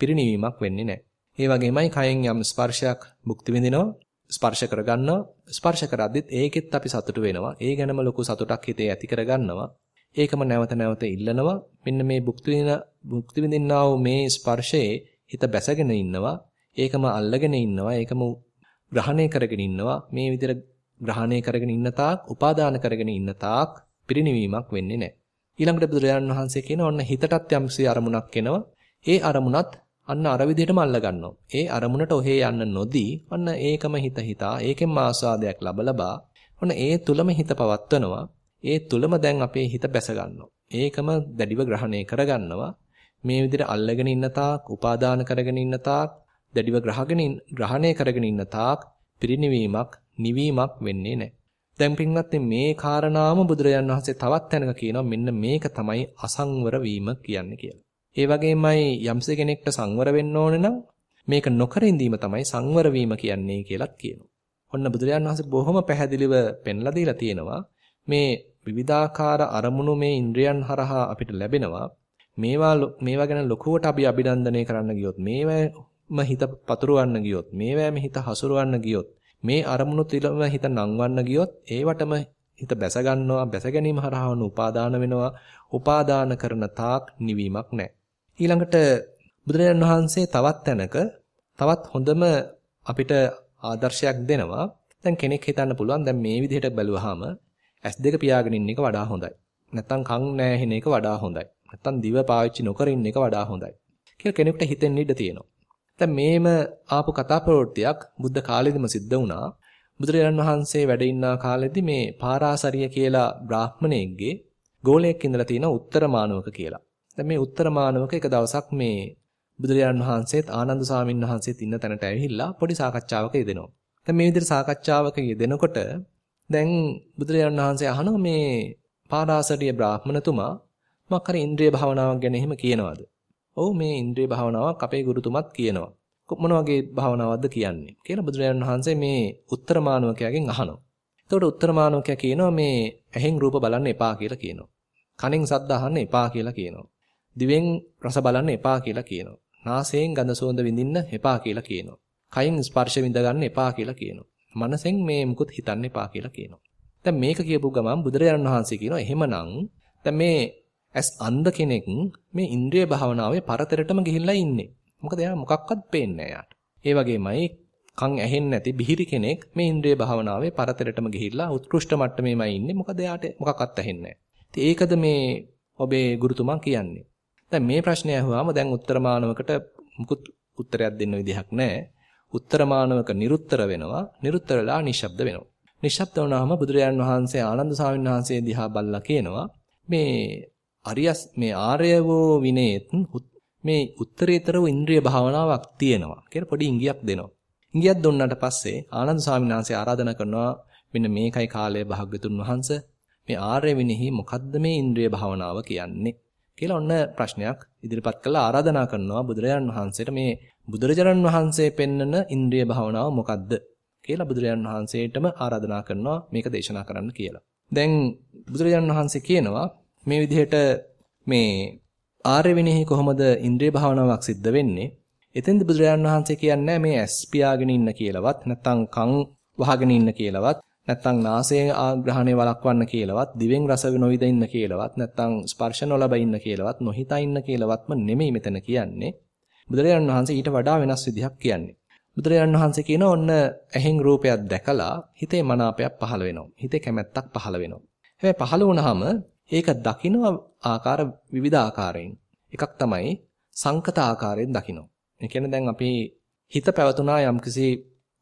පිරිණිවීමක් වෙන්නේ නැහැ. ඒ වගේමයි කයෙන් යම් ස්පර්ශයක් භුක්ති විඳිනවා ස්පර්ශ කරගන්නවා. ස්පර්ශ කරද්දිත් ඒකෙත් අපි සතුටු වෙනවා. ඒ ගැනම ලොකු සතුටක් හිතේ ඇති කරගන්නවා. ඒකම නැවත නැවත ඉල්ලනවා. මෙන්න මේ භුක්ති විඳින භුක්ති විඳින්නා වූ මේ ස්පර්ශයේ හිත බැසගෙන ඉන්නවා. ඒකම අල්ලගෙන ඉන්නවා. ඒකම ග්‍රහණය කරගෙන ඉන්නවා. මේ විදිහට ග්‍රහණය කරගෙන ඉන්න තාක් උපාදාන කරගෙන ඉන්න තාක් පිරිණිවීමක් වෙන්නේ නැහැ. ඊළඟට බුදුරජාණන් වහන්සේ කියන ඔන්න හිතටත් යම්සි අරමුණක් එනවා. ඒ අරමුණත් අන්න අර විදිහටම අල්ල ගන්නවා. ඒ අරමුණට ඔහේ යන්න නොදී අන්න ඒකම හිත හිතා ඒකෙන් ආස්වාදයක් ලබ ලබා ඔන්න ඒ තුලම හිත පවත්වනවා. ඒ තුලම දැන් අපේ හිත බැස ඒකම දැඩිව ග්‍රහණය කරගන්නවා. මේ විදිහට අල්ලගෙන ඉන්න තාක්, උපාදාන කරගෙන ඉන්න තාක්, දැඩිව ග්‍රහගෙන ග්‍රහණය කරගෙන ඉන්න තාක් පිරිණිවීමක්, නිවීමක් වෙන්නේ නැහැ. දැන් පින්වත්නි මේ කාරණාවම බුදුරජාන් වහන්සේ තවත් තැනක කියනවා මෙන්න මේක තමයි අසංවර වීම කියන්නේ කියලා. ඒ වගේමයි යම්ස කෙනෙක්ට සංවර වෙන්න ඕන නම් මේක නොකර ඉඳීම තමයි සංවර වීම කියන්නේ කියලාත් කියනවා. ඔන්න බුදුරජාණන් වහන්සේ බොහොම පැහැදිලිව පෙන්ලා දීලා තියෙනවා මේ විවිධාකාර අරමුණු මේ ඉන්ද්‍රයන් හරහා අපිට ලැබෙනවා. මේවා මේවා ගැන ලොකුවට අපි අභිනන්දනය කරන්න ගියොත් මේවම හිත පතුරවන්න ගියොත් මේවැම හිත හසුරවන්න ගියොත් මේ අරමුණු තිලම හිත නංවන්න ගියොත් ඒවටම හිත බැස ගන්නවා බැස ගැනීම හරහා උපාදාන වෙනවා උපාදාන කරන තාක් නිවීමක් නැහැ ඊළඟට බුදුරජාණන් වහන්සේ තවත් තැනක තවත් හොඳම අපිට ආදර්ශයක් දෙනවා. දැන් කෙනෙක් හිතන්න පුළුවන් දැන් මේ විදිහට බැලුවාම S2 පියාගෙන ඉන්න එක වඩා හොඳයි. නැත්තම් කන් නැහෙන එක වඩා හොඳයි. නැත්තම් දිව පාවිච්චි නොකර ඉන්න එක වඩා හොඳයි. කියලා කෙනෙකුට හිතෙන්න ඉඩ තියෙනවා. දැන් මේම ආපු කතා ප්‍රවෘත්තියක් බුද්ධ කාලෙදිම සිද්ධ වුණා. බුදුරජාණන් වහන්සේ වැඩ ඉන්නා කාලෙදි මේ පාරාසරිය කියලා බ්‍රාහ්මණයෙක්ගේ ගෝලයක් ඉඳලා තියෙන උත්තර මානවක කියලා. දැන් මේ උත්තර මානවක එක දවසක් මේ බුදුරජාණන් වහන්සේත් ආනන්ද ස්වාමීන් වහන්සේත් ඉන්න තැනට ඇවිල්ලා පොඩි සාකච්ඡාවක යෙදෙනවා. දැන් මේ විදිහට සාකච්ඡාවක යෙදෙනකොට දැන් බුදුරජාණන් වහන්සේ අහනවා මේ පාරාසරිය බ්‍රාහ්මණතුමා මොකක් හරි ඉන්ද්‍රිය භාවනාවක් ගැන එහෙම කියනවාද? ඔව් මේ ඉන්ද්‍රිය භාවනාවක් අපේ ගුරුතුමත් කියනවා. මොන වගේ භාවනාවක්ද කියන්නේ කියලා බුදුරජාණන් වහන්සේ මේ උත්තර මානවකයාගෙන් අහනවා. එතකොට උත්තර මානවකයා කියනවා මේ ඇහෙන් රූප බලන්න එපා කියලා කියනවා. කනෙන් ශබ්ද අහන්න එපා කියලා කියනවා. දිවෙන් රස බලන්න එපා කියලා කියනවා. නාසයෙන් ගඳ සුවඳ විඳින්න එපා කියලා කියනවා. කයින් ස්පර්ශ විඳ ගන්න එපා කියලා කියනවා. මනසෙන් මේ මුකුත් හිතන්න එපා කියලා කියනවා. දැන් මේක කියපු ගමන් බුදුරජාණන් වහන්සේ කියනවා එහෙමනම් දැන් මේ ඇස් අන්ධ කෙනෙක් මේ ඉන්ද්‍රිය භාවනාවේ පරතරටම ගිහිල්ලා ඉන්නේ. මොකද එයා මොකක්වත් පේන්නේ නැහැ ඒ වගේමයි කන් ඇහෙන්නේ නැති බිහිරි කෙනෙක් මේ ඉන්ද්‍රිය භාවනාවේ පරතරටම ගිහිල්ලා උත්කෘෂ්ඨ මට්ටමේමයි ඉන්නේ. මොකද එයාට මොකක්වත් ඇහෙන්නේ නැහැ. ඒකද මේ ඔබේ ගුරුතුමා කියන්නේ. දැන් මේ ප්‍රශ්නය අහුවාම දැන් උත්තරමානවකට මුකුත් උත්තරයක් දෙන්න විදිහක් නැහැ. උත්තරමානවක නිරුත්තර වෙනවා. නිරුත්තරලා නිශ්ශබ්ද වෙනවා. නිශ්ශබ්ද වුණාම බුදුරජාන් වහන්සේ ආනන්ද ස්වාමීන් වහන්සේ දිහා බල්ලා කියනවා මේ අරියස් මේ ආර්යවෝ විනේත් මේ උත්තරීතර වූ ඉන්ද්‍රිය භාවනාවක් තියෙනවා කියලා පොඩි ඉඟියක් දෙනවා. ඉඟියක් දුන්නාට පස්සේ ආනන්ද ස්වාමීන් වහන්සේ ආරාධනා කරනවා මෙන්න මේකයි කාලය භාග්‍යතුන් වහන්සේ මේ ආර්ය විනෙහි මොකද්ද මේ ඉන්ද්‍රිය භාවනාව කියන්නේ කියලා ඔන්න ප්‍රශ්නයක් ඉදිරිපත් කළා ආරාධනා කරනවා බුදුරජාණන් වහන්සේට මේ බුදුරජාණන් වහන්සේ පෙන්නන ඉන්ද්‍රිය භාවනාව මොකද්ද කියලා බුදුරජාණන් වහන්සේටම ආරාධනා කරනවා මේක දේශනා කරන්න කියලා. දැන් බුදුරජාණන් වහන්සේ කියනවා මේ විදිහට මේ ආර්ය විනෙහි කොහොමද ඉන්ද්‍රිය භාවනාවක් සිද්ධ වෙන්නේ? එතෙන්ද බුදුරජාණන් වහන්සේ කියන්නේ මේ ඇස් පියාගෙන ඉන්න කියලාවත් නැත්නම් කන් වහගෙන ඉන්න කියලාවත් නැත්නම් නාසයෙන් ආග්‍රහණය වළක්වන්න කියලාවත් දිවෙන් රස නොවිද ඉන්න කියලාවත් නැත්නම් ස්පර්ශ නොලබ ඉන්න කියලාවත් නොහිතා ඉන්න කියලාවත්ම නෙමෙයි මෙතන කියන්නේ. බුදුරජාණන් වහන්සේ ඊට වඩා වෙනස් විදිහක් කියන්නේ. බුදුරජාණන් වහන්සේ කියන ඔන්න ඇහෙන් රූපයක් දැකලා හිතේ මනාපයක් පහළ වෙනවා. හිතේ කැමැත්තක් පහළ වෙනවා. හැබැයි පහළ වුණාම ඒක දකින්න ආකාර විවිධ ආකාරයෙන්. එකක් තමයි සංකත ආකාරයෙන් දකින්න. ඒ කියන්නේ දැන් අපි හිත පැවතුනා යම්කිසි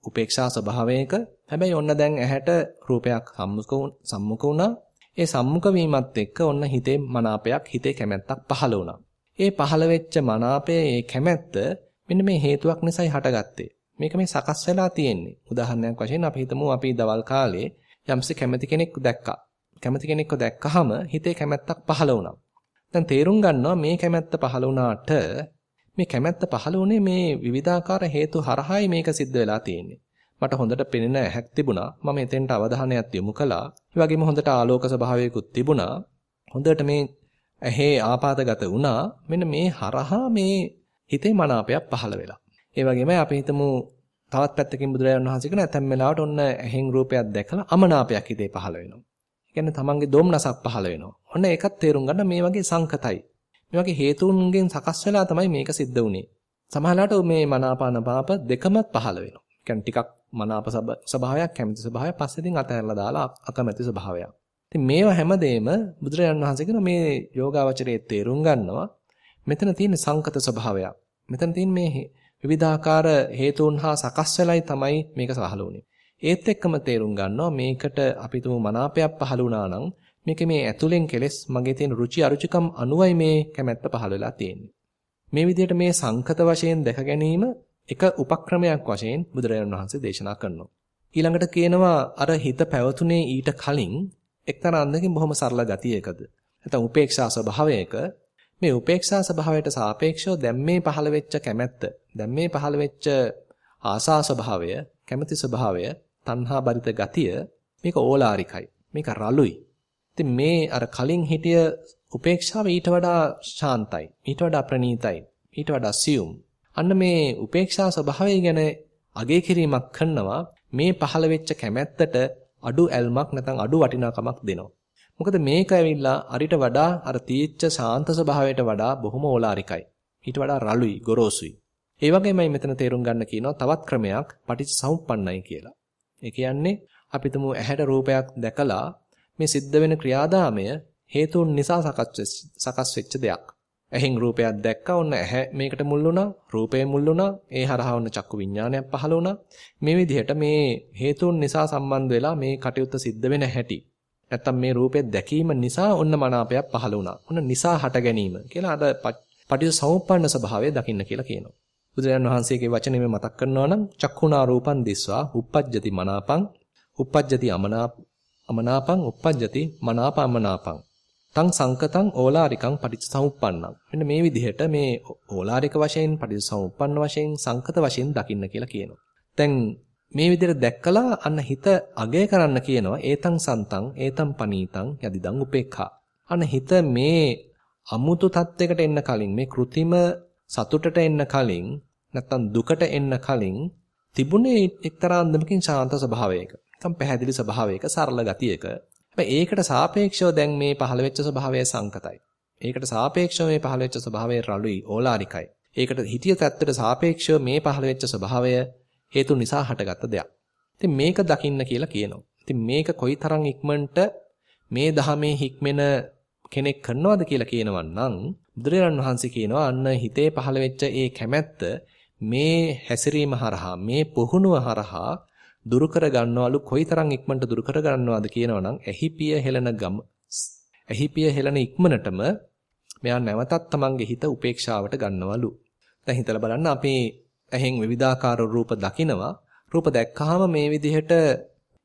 උපේක්ෂා ස්වභාවයක හැබැයි ඔන්න දැන් ඇහැට රූපයක් සම්මුඛ සම්මුඛ වුණා. ඒ සම්මුඛ වීමත් එක්ක ඔන්න හිතේ මනාපයක් හිතේ කැමැත්තක් පහළ වුණා. ඒ පහළ වෙච්ච මනාපයේ ඒ කැමැත්ත මෙන්න මේ හේතුවක් නිසායි හටගත්තේ. මේක මේ සකස් වෙලා තියෙන්නේ. උදාහරණයක් වශයෙන් අපි හිතමු අපි දවල් කාලේ යම්සි කැමති කෙනෙක් දැක්කා. කැමති කෙනෙක්ව දැක්කහම හිතේ කැමැත්තක් පහළ වුණා. දැන් තේරුම් ගන්නවා මේ කැමැත්ත පහළ වුණාට මේ කැමැත්ත පහළ වුණේ මේ විවිධාකාර හේතු හරහායි මේක සිද්ධ වෙලා තියෙන්නේ. මට හොඳට පෙනෙන ඇහැක් තිබුණා. මම එතෙන්ට අවධානයක් යොමු කළා. ඒ වගේම හොඳට ආලෝක ස්වභාවයකුත් තිබුණා. හොඳට මේ ඇහි ආපాతගත වුණා. මෙන්න මේ හරහා මේ හිතේ මනාපයක් පහළ වෙලා. ඒ වගේම අපි හිතමු තවත් පැත්තකින් බුදුරජාණන් වහන්සේ කියන ඇතැම් වෙලාවට ඔන්න ඇහෙන් රූපයක් දැකලා අමනාපයක් හිතේ පහළ වෙනවා. ඒ කියන්නේ තමන්ගේ දොම්නසක් පහළ වෙනවා. ඔන්න ඒකත් තේරුම් ගන්න මේ වගේ සංකතයි. මේ වගේ හේතුන්ගෙන් සකස් වෙලා තමයි මේක සිද්ධ වුනේ. සමහරවිට මේ මනාපාන පාප දෙකමත් පහළ වෙනවා. කියන්නේ ටිකක් මනාප ස්වභාවයක් කැමති ස්වභාවයක් පස්සේ ඉතින් අතහැරලා දාලා අකමැති ස්වභාවයක්. ඉතින් මේවා හැමදේම බුදුරජාණන් වහන්සේ කියන මේ යෝගාවචරයේ තේරුම් ගන්නවා මෙතන තියෙන සංකත ස්වභාවයක්. මෙතන තියෙන මේ විවිධාකාර හේතුන් හා සකස් වෙලයි තමයි මේක සහල වුනේ. ඒත් එක්කම තේරුම් ගන්නවා මේකට අපි තුමු මනාපයක් පහළ වුණා නම් මේක මේ ඇතුලෙන් කෙලස් මගේ තියෙන රුචි අරුචිකම් අනුවයි මේ කැමැත්ත පහළ වෙලා තියෙන්නේ. මේ විදිහට මේ සංකත වශයෙන් දැක ගැනීම එක උපක්‍රමයක් වශයෙන් බුදුරජාණන් වහන්සේ දේශනා කරනවා. ඊළඟට කියනවා අර හිත පැවතුනේ ඊට කලින් එක්තරා අන්දකින් බොහොම සරල ගතියකද. නැත්නම් උපේක්ෂා ස්වභාවයක මේ උපේක්ෂා ස්වභාවයට සාපේක්ෂව දැන් මේ පහළ වෙච්ච කැමැත්ත, දැන් මේ පහළ වෙච්ච ආසා ස්වභාවය, කැමැති ස්වභාවය, තණ්හා බරිත ගතිය මේක ඕලාරිකයි. මේක රළුයි. ඉතින් මේ අර කලින් හිටිය උපේක්ෂාව ඊට වඩා ශාන්තයි. ඊට වඩා ප්‍රණීතයි. ඊට වඩා සියුම්. අන්න මේ උපේක්ෂා ස්වභාවය ගැන අගය කිරීමක් කරනවා මේ පහළ වෙච්ච කැමැත්තට අඩු ඇල්මක් නැත්නම් අඩු වටිනාකමක් දෙනවා. මොකද මේක ඇවිල්ලා අරිට වඩා අර තීච්ඡ ශාන්ත ස්වභාවයට වඩා බොහොම ඕලාරිකයි. ඊට වඩා රළුයි, ගොරෝසුයි. ඒ වගේමයි මෙතන තේරුම් ගන්න කියනවා තවත් ක්‍රමයක් පටිච්චසමුප්පන්නයි කියලා. ඒ කියන්නේ අපි තුමු ඇහැට රූපයක් දැකලා මේ සිද්ධ වෙන ක්‍රියාදාමය හේතුන් නිසා සකස් වෙච්ච දෙයක්. ඇහෙන් රූපයක් දැක්කා ඔන්න ඇහැ මේකට මුල් වුණා රූපය මුල් වුණා ඒ හරහා ඔන්න චක්කු විඥානයක් පහළ වුණා. මේ විදිහට මේ හේතුන් නිසා සම්බන්ධ වෙලා මේ කටයුත්ත සිද්ධ වෙන හැටි. නැත්තම් මේ රූපය දැකීම නිසා ඔන්න මනාපයක් පහළ වුණා. ඔන්න නිසා හට ගැනීම කියලා අර පටිච්චසමුප්පන්න ස්වභාවය දකින්න කියලා කියනවා. බුදුරජාණන් වහන්සේගේ වචනේ මේ මතක් කරනවා නම් චක්ඛුනා රූපං දිස්වා uppajjati මනාපං uppajjati අමනාප අමනාපං uppajjati මනාපමනාපං තං සංකතං ඕලාරිකං පටිච්චසමුප්පන්නං. මෙන්න මේ විදිහට මේ ඕලාරික වශයෙන් පටිච්චසමුප්පන්න වශයෙන් සංකත වශයෙන් දකින්න කියලා කියනවා. දැන් මේ විදිහට දැක්කලා අන්න හිත අගය කරන්න කියනවා ඒතං සන්තං ඒතං පනීතං යදිදං උපේක්ඛා. අන්න හිත මේ අමුතු තත්යකට එන්න කලින් මේ કૃතිම සතුටට එන්න කලින් නැත්තම් දුකට එන්න කලින් තිබුණේ එක්තරා අන්දමකින් ශාන්ත ස්වභාවයක. නිකම් පැහැදිලි ස්වභාවයක සරල ගතියක හැබැයි ඒකට සාපේක්ෂව දැන් මේ පහළ වෙච්ච ස්වභාවය සංකතයි. ඒකට සාපේක්ෂව මේ පහළ වෙච්ච ස්වභාවය රළුයි, ඕලාරිකයි. ඒකට හිතිය තත්ත්වයට සාපේක්ෂව මේ පහළ වෙච්ච ස්වභාවය හේතු නිසා හටගත්ත දෙයක්. ඉතින් මේක දකින්න කියලා කියනවා. ඉතින් මේක කොයිතරම් ඉක්මනට මේ ධහමේ හික්මෙන කෙනෙක් කරනවද කියලා කියනවන් නම් බුදුරජාණන් වහන්සේ කියනවා අන්න හිතේ පහළ වෙච්ච ඒ කැමැත්ත මේ හැසිරීම හරහා මේ පුහුණුව හරහා දුරු කර ගන්නවලු කොයිතරම් ඉක්මනට දුරු කර ගන්නවද කියනවනම් එහිපිය හෙලන ගම එහිපිය හෙලන ඉක්මනටම මෙයා නැවතත් තමන්ගේ හිත උපේක්ෂාවට ගන්නවලු. දැන් හිතලා බලන්න අපි ඇහෙන් විවිධාකාර රූප දකිනවා. රූප දැක්කහම මේ විදිහට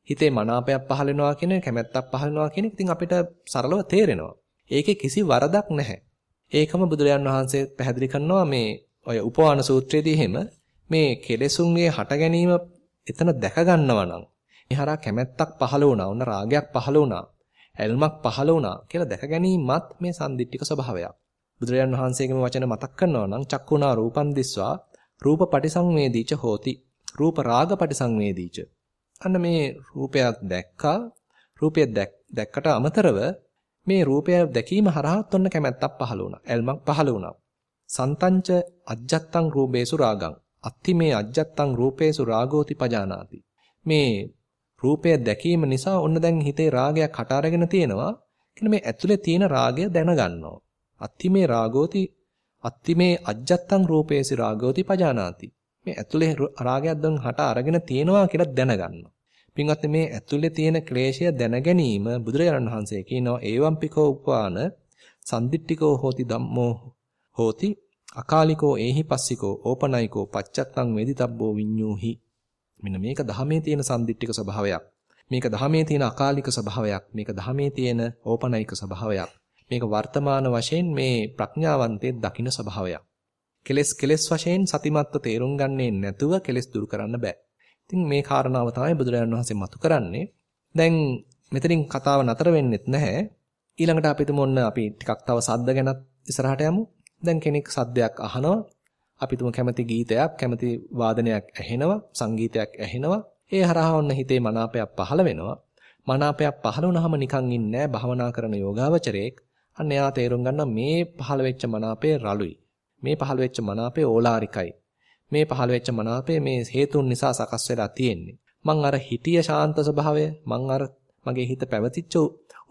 හිතේ මනාපයක් පහළ වෙනවා කියන කැමැත්තක් පහළ වෙනවා කියන එක ඉතින් අපිට සරලව තේරෙනවා. ඒකේ කිසි වරදක් නැහැ. ඒකම බුදුරජාන් වහන්සේ පැහැදිලි කරනවා මේ ඔය උපවාන සූත්‍රයේදී එහෙම මේ කෙලෙසුන්ගේ හට ගැනීම එතන දැක ගන්නවා නම් එහරා කැමැත්තක් පහළ වුණා, උන රාගයක් පහළ වුණා, ඇල්මක් පහළ වුණා කියලා දැක ගැනීමත් මේ සම්දිට්ඨික ස්වභාවයක්. බුදුරජාන් වහන්සේගේම වචන මතක් කරනවා නම් චක්කුණා රූපන් දිස්වා රූප පටිසංවේදීච හෝති. රූප රාග පටිසංවේදීච. අන්න මේ රූපයක් දැක්කා. රූපය දැක්කට අමතරව මේ රූපය දැකීම හරහාත් ඔන්න කැමැත්තක් පහළ වුණා. ඇල්මක් පහළ වුණා. සන්තංච අජ්ජත්තං රූපේසු රාගං අත්ති මේ අජ්ජත්තං රූපේසු රාගෝති පජානාති. මේ රූපය දැකීම නිසා ඔන්න දැන් හිතේ රාගයක් හට අරගෙන තියෙනවා. කියන මේ ඇතුලේ තියෙන රාගය දැනගන්නවා. අත්ති මේ රාගෝති අත්ති මේ අජ්ජත්තං රූපේසි රාගෝති පජානාති. මේ ඇතුලේ රාගයක් දැන් හට අරගෙන තියෙනවා කියලා දැනගන්නවා. පින්වත්නි මේ ඇතුලේ තියෙන ක්ලේශය දැන ගැනීම බුදුරජාණන් වහන්සේ කියනවා ඒවම්පිකෝ උපාන සම්දිට්ඨිකෝ හෝති ධම්මෝ හෝති අකාලිකෝ ඒහි පස්සිකෝ ඕපනයිකෝ පච්චත්තං වේදිතබ්බෝ විඤ්ඤූහි. මෙන්න මේක ධහමේ තියෙන සම්දිට්ඨික ස්වභාවයක්. මේක ධහමේ තියෙන අකාලික ස්වභාවයක්. මේක ධහමේ තියෙන ඕපනයික ස්වභාවයක්. මේක වර්තමාන වශයෙන් මේ ප්‍රඥාවන්තයේ දකින්න ස්වභාවයක්. කෙලස් කෙලස් වශයෙන් සතිමත්ව තේරුම් ගන්නේ නැතුව කෙලස් දුරු කරන්න බෑ. ඉතින් මේ කාරණාව තමයි බුදුරජාණන් වහන්සේ මතු කරන්නේ. දැන් මෙතනින් කතාව නතර වෙන්නෙත් නැහැ. ඊළඟට අපි තුමු ඔන්න අපි ටිකක් තව සද්ද ගැනත් ඉස්සරහට යමු. දැන් කෙනෙක් සද්දයක් අහනවා අපි තුමු කැමති ගීතයක් කැමති වාදනයක් ඇහෙනවා සංගීතයක් ඇහෙනවා ඒ හරහා ඔන්න හිතේ මනාපයක් පහළ වෙනවා. මනාපයක් පහළ වුණාම නිකන් ඉන්නේ භාවනා කරන යෝගාවචරයෙක්. අන්න එයා තේරුම් ගන්නවා මේ පහළ වෙච්ච මනාපේ රළුයි. මේ පහළ වෙච්ච මනාපේ ඕලාරිකයි. මේ පහළ වෙච්ච මනාපේ මේ හේතුන් නිසා සකස් වෙලා තියෙන්නේ. මං අර හිතිය ශාන්ත ස්වභාවය මං අර මගේ හිත පැවතිච්ච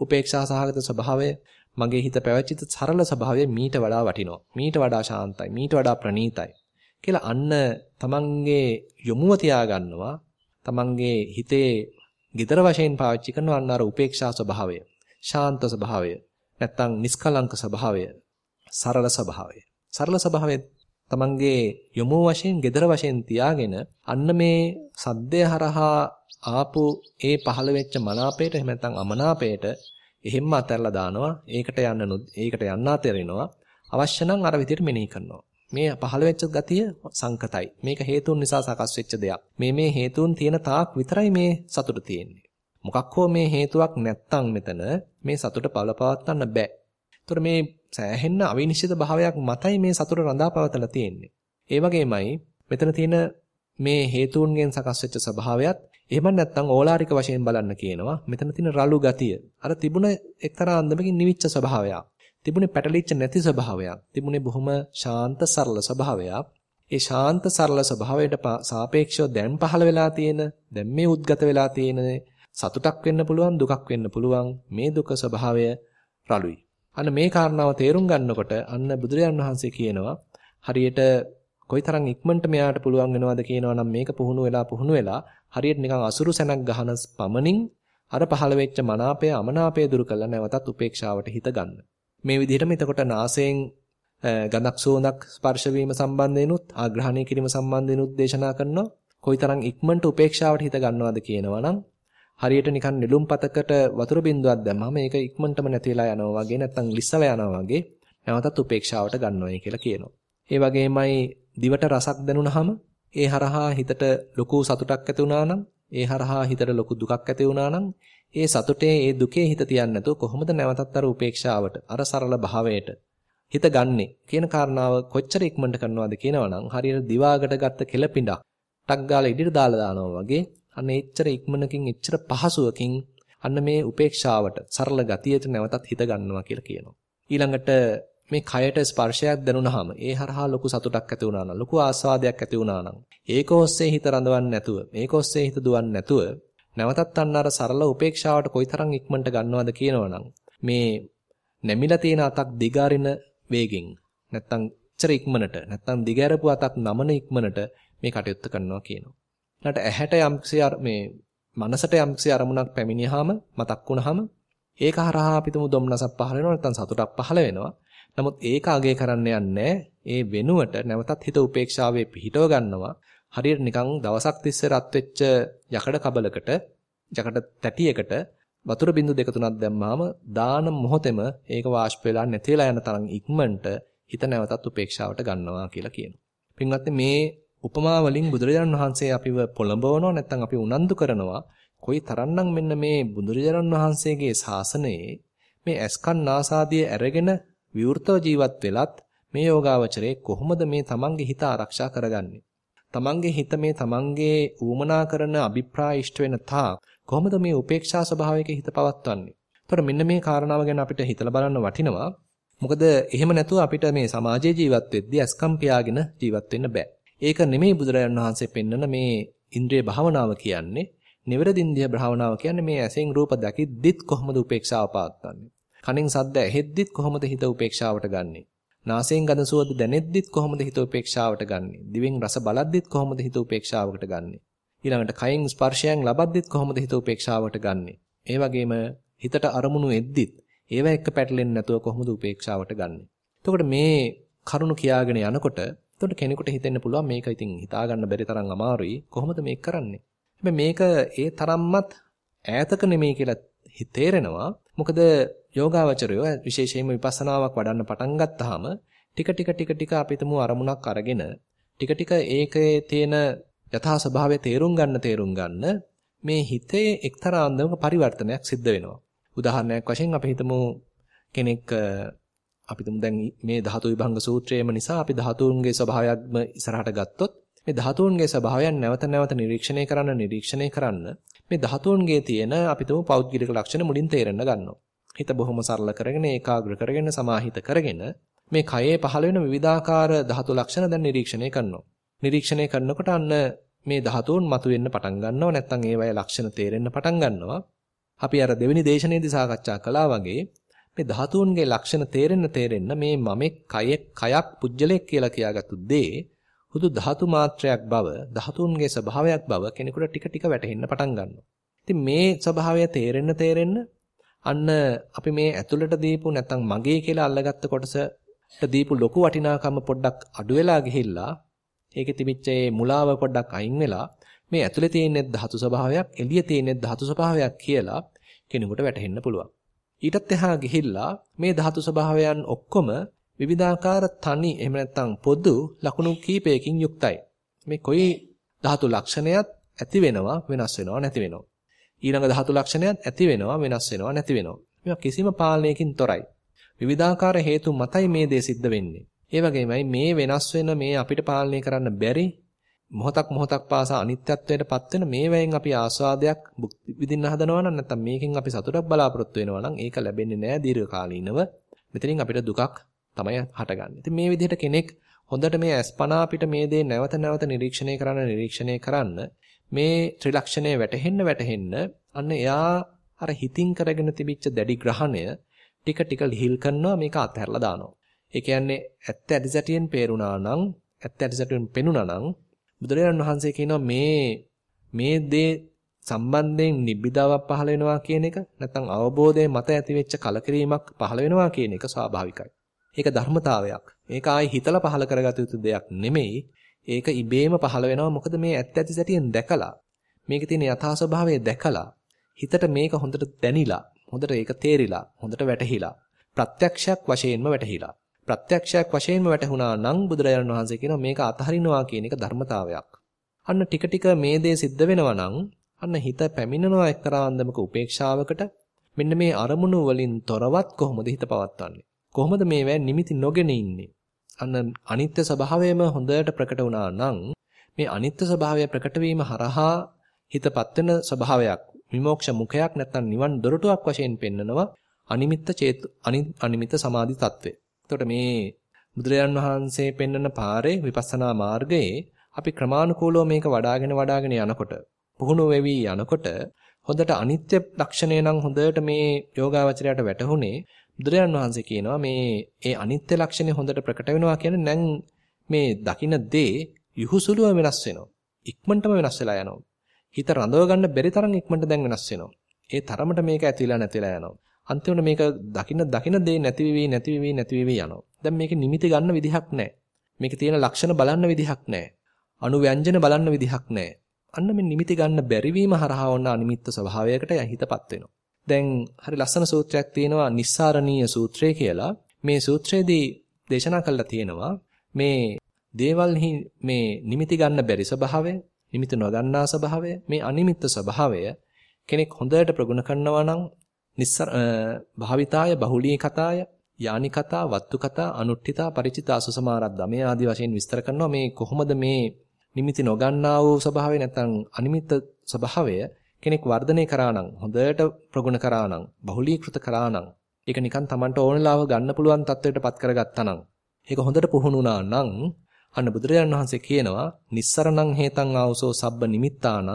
උපේක්ෂා සහගත ස්වභාවය මගේ හිත පැවැච්චිත සරල ස්වභාවය මීට වඩා වටිනවා. මීට වඩා ශාන්තයි. මීට වඩා ප්‍රණීතයි. කියලා අන්න තමන්ගේ යොමුව තියාගන්නවා. තමන්ගේ හිතේ gedara වශයෙන් පාවිච්චි කරනවා අන්න අර උපේක්ෂා ස්වභාවය. ශාන්ත ස්වභාවය. නැත්තම් නිස්කලංක ස්වභාවය. සරල ස්වභාවය. සරල ස්වභාවය තමන්ගේ යොමු වශයෙන් gedara වශයෙන් තියාගෙන අන්න මේ සද්දය හරහා ආපු ඒ පහළ වෙච්ච මනාපයට එහෙම නැත්නම් අමනාපයට එහෙම්ම අතහැරලා දානවා. ඒකට යන්න ඒකට යන්න අතරිනවා. අවශ්‍ය නම් අර විදිහට මෙනෙහි කරනවා. මේ පහළ වෙච්ච ගතිය සංකතයි. මේක හේතුන් නිසා සකස් වෙච්ච දෙයක්. මේ මේ හේතුන් තියෙන තාක් විතරයි මේ සතුට තියෙන්නේ. මොකක් හෝ මේ හේතුවක් නැත්තම් මෙතන මේ සතුට බලපවත්වන්න බෑ. ඒතර මේ සෑහෙන්න අවිනිශ්චිත භාවයක් මතයි මේ සතුට රඳාපවතලා තියෙන්නේ. ඒ වගේමයි මෙතන තියෙන මේ හේතුන්ගෙන් සකස් වෙච්ච ස්වභාවයත් එහෙම නැත්නම් ඕලාරික වශයෙන් බලන්න කියනවා. මෙතන තියෙන රළු ගතිය. අර තිබුණ එක්තරා අන්දමකින් නිවිච්ච ස්වභාවයක්. තිබුණේ පැටලිච්ච නැති ස්වභාවයක්. තිබුණේ බොහොම ශාන්ත සරල ස්වභාවයක්. ඒ ශාන්ත සරල ස්වභාවයට සාපේක්ෂව දැන් පහළ වෙලා තියෙන, දැන් මේ උද්ගත වෙලා තියෙන සතුටක් වෙන්න පුළුවන්, දුකක් වෙන්න පුළුවන්. මේ දුක ස්වභාවය රළුයි. අන්න මේ කාරණාව තේරුම් ගන්නකොට අන්න බුදුරජාන් වහන්සේ කියනවා හරියට කොයිතරම් ඉක්මනට මෙයාට පුළුවන් වෙනවද කියනවා නම් මේක පුහුණු වෙලා පුහුණු වෙලා හරියට නිකන් අසුරු සැනක් ගහන පමණින් අර පහළ වෙච්ච මනාපය අමනාපය දුරු කළා නැවතත් උපේක්ෂාවට හිත ගන්න. මේ විදිහටම එතකොට නාසයෙන් ගඳක් සුවඳක් ස්පර්ශ වීම සම්බන්ධයෙන්ුත් ආග්‍රහණය කිරීම සම්බන්ධයෙන්ුත් දේශනා කරනවා. කොයිතරම් ඉක්මනට උපේක්ෂාවට හිත ගන්නවද කියනවා නම් හරියට නිකන් නෙළුම් පතකට වතුර බින්දුවක් දැම්මම ඒක ඉක්මනටම නැති වෙලා යනවා වගේ නැත්නම් ලිස්සලා යනවා වගේ නැවතත් උපේක්ෂාවට ගන්නවයි කියලා කියනවා. ඒ වගේමයි දිවට රසක් දැනුණාම ඒ හරහා හිතට ලොකු සතුටක් ඇති වුණා නම් ඒ හරහා හිතට ලොකු දුකක් ඇති වුණා නම් ඒ සතුටේ ඒ දුකේ හිත තියන්නේ නැතුව කොහොමද නැවතත් අර උපේක්ෂාවට අර සරල භාවයට හිත ගන්නෙ කියන කාරණාව කොච්චර ඉක්මනට කරනවද කියනවනම් හරියට දිවාකට ගත්ත කෙලපිඬක් ටක් ගාලා ඉදිරියට දාලා දානවා වගේ අන්න එච්චර ඉක්මනකින් එච්චර පහසුවකින් අන්න මේ උපේක්ෂාවට සරල ගතියට නැවතත් හිත ගන්නවා කියලා කියනවා. ඊළඟට මේ කයට ස්පර්ශයක් දැනුණාම ඒ හරහා ලොකු සතුටක් ඇති වුණා නම් ලොකු ආස්වාදයක් ඇති වුණා නම් ඒක ඔස්සේ හිත රඳවන්නේ නැතුව මේක ඔස්සේ හිත දුවන්නේ නැතුව නැවතත් අන්න අර සරල උපේක්ෂාවට කොයිතරම් ඉක්මනට ගන්නවද කියනවනම් මේ නැමිලා තියෙන අතක් දිගාරින වේගෙන් නැත්තම් චර ඉක්මනට නැත්තම් දිගෑරපු අතක් නමන ඉක්මනට මේ කටයුත්ත කරනවා කියනවා. ඊට ඇහැට යම්කිසි මේ මනසට යම්කිසි අරමුණක් පැමිණියාම මතක් වුණාම ඒක හරහා අපිටම දොම්නසක් පහළ වෙනවා නැත්තම් සතුටක් පහළ වෙනවා. නමුත් ඒක අගේ කරන්න යන්නේ ඒ වෙනුවට නැවතත් හිත උපේක්ෂාවේ පිහිටව ගන්නවා. හරියට නිකන් දවසක් තිස්සේ රත් වෙච්ච යකඩ කබලකට යකඩ තැටියකට වතුර බින්දු දෙක තුනක් දැම්මාම දාන මොහොතෙම ඒක වාෂ්ප වෙලා නැති වෙලා යන තරම් ඉක්මනට හිත නැවතත් උපේක්ෂාවට ගන්නවා කියලා කියනවා. පින්වත්නි මේ උපමා වලින් බුදුරජාණන් වහන්සේ අපිව පොළඹවනවා නැත්නම් අපි උනන්දු කරනවා කොයි තරම්නම් මෙන්න මේ බුදුරජාණන් වහන්සේගේ ශාසනයේ මේ ඇස්කන් නාසාදිය අරගෙන විවෘතව ජීවත් වෙලත් මේ යෝගාවචරයේ කොහොමද මේ තමන්ගේ හිත ආරක්ෂා කරගන්නේ තමන්ගේ හිත මේ තමන්ගේ ඌමනා කරන අභිප්‍රාය ඉෂ්ට වෙන තාක් කොහොමද මේ උපේක්ෂා ස්වභාවයක හිත පවත්වන්නේ? එතකොට මෙන්න මේ කාරණාව ගැන අපිට හිතලා බලන්න වටිනවා. මොකද එහෙම නැතුව අපිට මේ සමාජයේ ජීවත් වෙද්දී අස්කම් පියාගෙන ජීවත් වෙන්න බෑ. ඒක නෙමෙයි බුදුරජාණන් වහන්සේ පෙන්වන මේ ඉන්ද්‍රිය භාවනාව කියන්නේ. නිවරදින්දිය භාවනාව කියන්නේ මේ ඇසෙන් රූප දකිද්දිත් කොහොමද උපේක්ෂාව පාත්තන්නේ? කනෙන් සද්ද ඇහෙද්දිත් කොහොමද හිත උපේක්ෂාවට ගන්නෙ? නාසයෙන් ගඳ සුවඳ දැනෙද්දිත් කොහොමද හිත උපේක්ෂාවට ගන්නෙ? දිවෙන් රස බලද්දිත් කොහොමද හිත උපේක්ෂාවකට ගන්නෙ? ඊළඟට කයින් ස්පර්ශයන් ලබද්දිත් කොහොමද හිත උපේක්ෂාවට ගන්නෙ? ඒ වගේම හිතට අරමුණු එද්දිත් ඒව එක්ක පැටලෙන්නේ නැතුව කොහොමද උපේක්ෂාවට ගන්නෙ? එතකොට මේ කරුණු කියාගෙන යනකොට එතකොට කෙනෙකුට හිතෙන්න පුළුවන් මේක ඉතින් හිතා ගන්න බැරි තරම් අමාරුයි. කොහොමද මේක කරන්නේ? මේක ඒ තරම්මත් ඈතක නෙමෙයි කියලා තේරෙනවා. මොකද යෝගාවචරය විශේෂයෙන්ම විපස්සනාවක් වඩන්න පටන් ගත්තාම ටික ටික ටික ටික අපිටම අරමුණක් අරගෙන ටික ටික ඒකේ තියෙන යථා ස්වභාවය තේරුම් ගන්න තේරුම් ගන්න මේ හිතේ එක්තරා අන්දමක පරිවර්තනයක් සිද්ධ වෙනවා. උදාහරණයක් වශයෙන් අපි හිතමු කෙනෙක් අපි තුමු දැන් මේ ධාතු විභංග සූත්‍රයේම නිසා අපි ධාතුන්ගේ ස්වභාවයක්ම ඉස්සරහට ගත්තොත් මේ ධාතුන්ගේ ස්වභාවයන් නැවත නැවත නිරීක්ෂණය කරන්න නිරීක්ෂණය කරන්න මේ ධාතුන්ගේ තියෙන අපි තුමු පෞද්ගලික ලක්ෂණ මුලින් තේරෙන්න ගන්නවා. හිත බොහොම සරල කරගෙන ඒකාග්‍ර කරගෙන සමාහිත කරගෙන මේ කයේ පහළ වෙන විවිධාකාර ධාතු ලක්ෂණ දැන් නිරීක්ෂණය කරනවා. නිරීක්ෂණය කරනකොට අන්න මේ ධාතුන් මතුවෙන්න පටන් ගන්නවා නැත්නම් ඒවයේ ලක්ෂණ තේරෙන්න පටන් ගන්නවා. අපි අර දෙවෙනි දේශනාවේදී සාකච්ඡා කළා වගේ මේ ධාතුන්ගේ ලක්ෂණ තේරෙන්න තේරෙන්න මේ මමෙක් කයෙක් කයක් පුජ්‍යලයක් කියලා කියාගත්තු දේ හුදු ධාතු මාත්‍රයක් බව ධාතුන්ගේ ස්වභාවයක් බව කෙනෙකුට ටික ටික වැටහෙන්න පටන් ගන්නවා. ඉතින් මේ ස්වභාවය තේරෙන්න තේරෙන්න අන්න අපි මේ ඇතුළට දීපු නැත්නම් මගේ කියලා අල්ලගත්ත කොටසට දීපු ලොකු වටිනාකම පොඩ්ඩක් අඩු වෙලා ගිහිල්ලා ඒකේ තිබිච්ච ඒ මුලාව පොඩ්ඩක් අයින් වෙලා මේ ඇතුලේ තියෙන ධාතු ස්වභාවයක් එළියේ තියෙන ධාතු ස්වභාවයක් කියලා කෙනෙකුට වැටහෙන්න පුළුවන්. ඊටත් එහා ගිහිල්ලා මේ ධාතු ස්වභාවයන් ඔක්කොම විවිධාකාර තනි එහෙම නැත්නම් පොදු ලක්ෂණ කීපයකින් යුක්තයි. මේ කොයි ධාතු ලක්ෂණයක් ඇති වෙනවා වෙනස් වෙනවා නැති වෙනවා. ඊළඟ ධාතු ලක්ෂණයක් ඇති වෙනවා වෙනස් වෙනවා නැති වෙනවා. මේවා කිසිම පාලනයකින් තොරයි. විවිධාකාර හේතු මතයි මේ දේ සිද්ධ වෙන්නේ. ඒ වගේමයි මේ වෙනස් වෙන මේ අපිට පාලනය කරන්න බැරි මොහොතක් මොහොතක් පාසා අනිත්‍යත්වයටපත් වෙන මේ වෙයින් අපි ආස්වාදයක් විඳින්න හදනවා නම් නැත්නම් මේකෙන් අපි සතුටක් බලාපොරොත්තු වෙනවා නම් ඒක ලැබෙන්නේ නැහැ දීර්ඝකාලීනව. මෙතනින් අපිට දුකක් තමයි හටගන්නේ. ඉතින් මේ විදිහට කෙනෙක් හොඳට මේ අස්පනා අපිට මේ දේ නැවත නැවත නිරීක්ෂණය කරන්න නිරීක්ෂණය කරන්න මේ ත්‍රිලක්ෂණය වැටහෙන්න වැටහෙන්න අන්න එයා අර හිතින් කරගෙන තිබිච්ච දැඩි ග්‍රහණය ටික ටික ලිහිල් කරනවා මේක අතහැරලා දානවා. ඒ කියන්නේ ඇත්ත ඇති සැටියෙන් පේරුණා නම් ඇත්ත ඇති සැටියෙන් පෙනුණා නම් බුදුරජාණන් වහන්සේ කියනවා මේ මේ දේ සම්බන්ධයෙන් නිබ්බිදාවක් පහළ වෙනවා කියන එක නැත්නම් අවබෝධයෙන් මත ඇතිවෙච්ච කලකිරීමක් පහළ වෙනවා කියන එක ස්වාභාවිකයි. ඒක ධර්මතාවයක්. ඒක ආයි හිතලා පහළ කරගත යුතු දෙයක් නෙමෙයි. ඒක ඉබේම පහළ වෙනවා මොකද මේ ඇත්ත ඇති සැටියෙන් දැකලා මේකේ තියෙන යථා ස්වභාවය දැකලා හිතට මේක හොඳට දැනිලා හොඳට ඒක තේරිලා හොඳට වැටහිලා ප්‍රත්‍යක්ෂයක් වශයෙන්ම වැටහිලා ප්‍රත්‍යක්ෂයක් වශයෙන්ම වැටහුණා නම් බුදුරජාණන් වහන්සේ කියනවා මේක අතහරිනවා කියන එක ධර්මතාවයක්. අන්න ටික ටික මේ දේ සිද්ධ වෙනවා නම් අන්න හිත පැමිණෙනවා එක්තරා අන්දමක උපේක්ෂාවකට මෙන්න මේ අරමුණු වලින් තොරවත් කොහොමද හිත පවත්වන්නේ? කොහොමද මේවැ නිමිති නොගෙන ඉන්නේ? අන්න අනිත්‍ය ස්වභාවයම හොඳට ප්‍රකට වුණා නම් මේ අනිත්‍ය ස්වභාවය ප්‍රකට වීම හරහා හිතපත් වෙන ස්වභාවයක් විමෝක්ෂ මුඛයක් නැත්නම් නිවන් දොරටුවක් වශයෙන් පෙන්නනවා අනිමිත්ත චේතු අනිමිත්ත සමාධි తත්වය. එතකොට මේ බුදුරජාන් වහන්සේ පෙන්වන පාරේ විපස්සනා මාර්ගයේ අපි ක්‍රමානුකූලව මේක වඩාගෙන වඩාගෙන යනකොට පුහුණු වෙවි යනකොට හොඳට අනිත්‍ය ලක්ෂණය නම් හොඳට මේ යෝගාවචරයට වැටහුනේ බුදුරජාන් වහන්සේ කියනවා මේ ඒ අනිත්‍ය ලක්ෂණය හොඳට ප්‍රකට වෙනවා කියන්නේ නැන් මේ දකින්න දේ යහුසුලුව වෙනස් වෙනවා. ඉක්මනටම වෙනස් වෙලා යනවා. හිත රඳව ගන්න බැරි තරම් ඉක්මනට දැන් වෙනස් වෙනවා. ඒ තරමට මේක ඇතිලා නැතිලා යනවා. අන්තිමට මේක දකින්න දකින්න දේ නැති වෙවි නැති වෙවි නැති වෙවි යනවා. දැන් මේකේ නිමිති ගන්න විදිහක් නැහැ. මේකේ තියෙන ලක්ෂණ බලන්න විදිහක් නැහැ. අනු ව්‍යංජන බලන්න විදිහක් නැහැ. අන්න මේ නිමිති ගන්න බැරි වීම හරහා වුණ අනිමිත්ත ස්වභාවයකට හිතපත් වෙනවා. දැන් හරි ලස්සන සූත්‍රයක් තියෙනවා නිස්සාරණීය සූත්‍රය කියලා. මේ සූත්‍රයේදී දේශනා කළා තියෙනවා මේ දේවල්හි මේ නිමිති ගන්න බැරි ස්වභාවය, නිමිති නොගන්නා ස්වභාවය, මේ අනිමිත්ත ස්වභාවය කෙනෙක් හොඳට ප්‍රගුණ කරනවා නම් නිස්සර භාවිතාය බහුලී කතාය යානි කතා වත්තු කතා අනුට්ඨිතා ಪರಿචිතා සුසමාරද්දා මේ ආදි වශයෙන් විස්තර කරනවා මේ කොහොමද මේ නිමිති නොගන්නා වූ ස්වභාවය නැත්නම් අනිමිත්ත ස්වභාවය කෙනෙක් වර්ධනය කරා නම් හොඳට ප්‍රගුණ කරා නම් බහුලීකృత කරා නම් ඒක නිකන් Tamanට ඕනලාව ගන්න පුළුවන් තත්වයකටපත් කරගත්තා නම් ඒක හොඳට පුහුණුනා නම් අන්න බුදුරජාණන් වහන්සේ කියනවා නිස්සරණං හේතං ආවසෝ සබ්බ නිමිත්තානං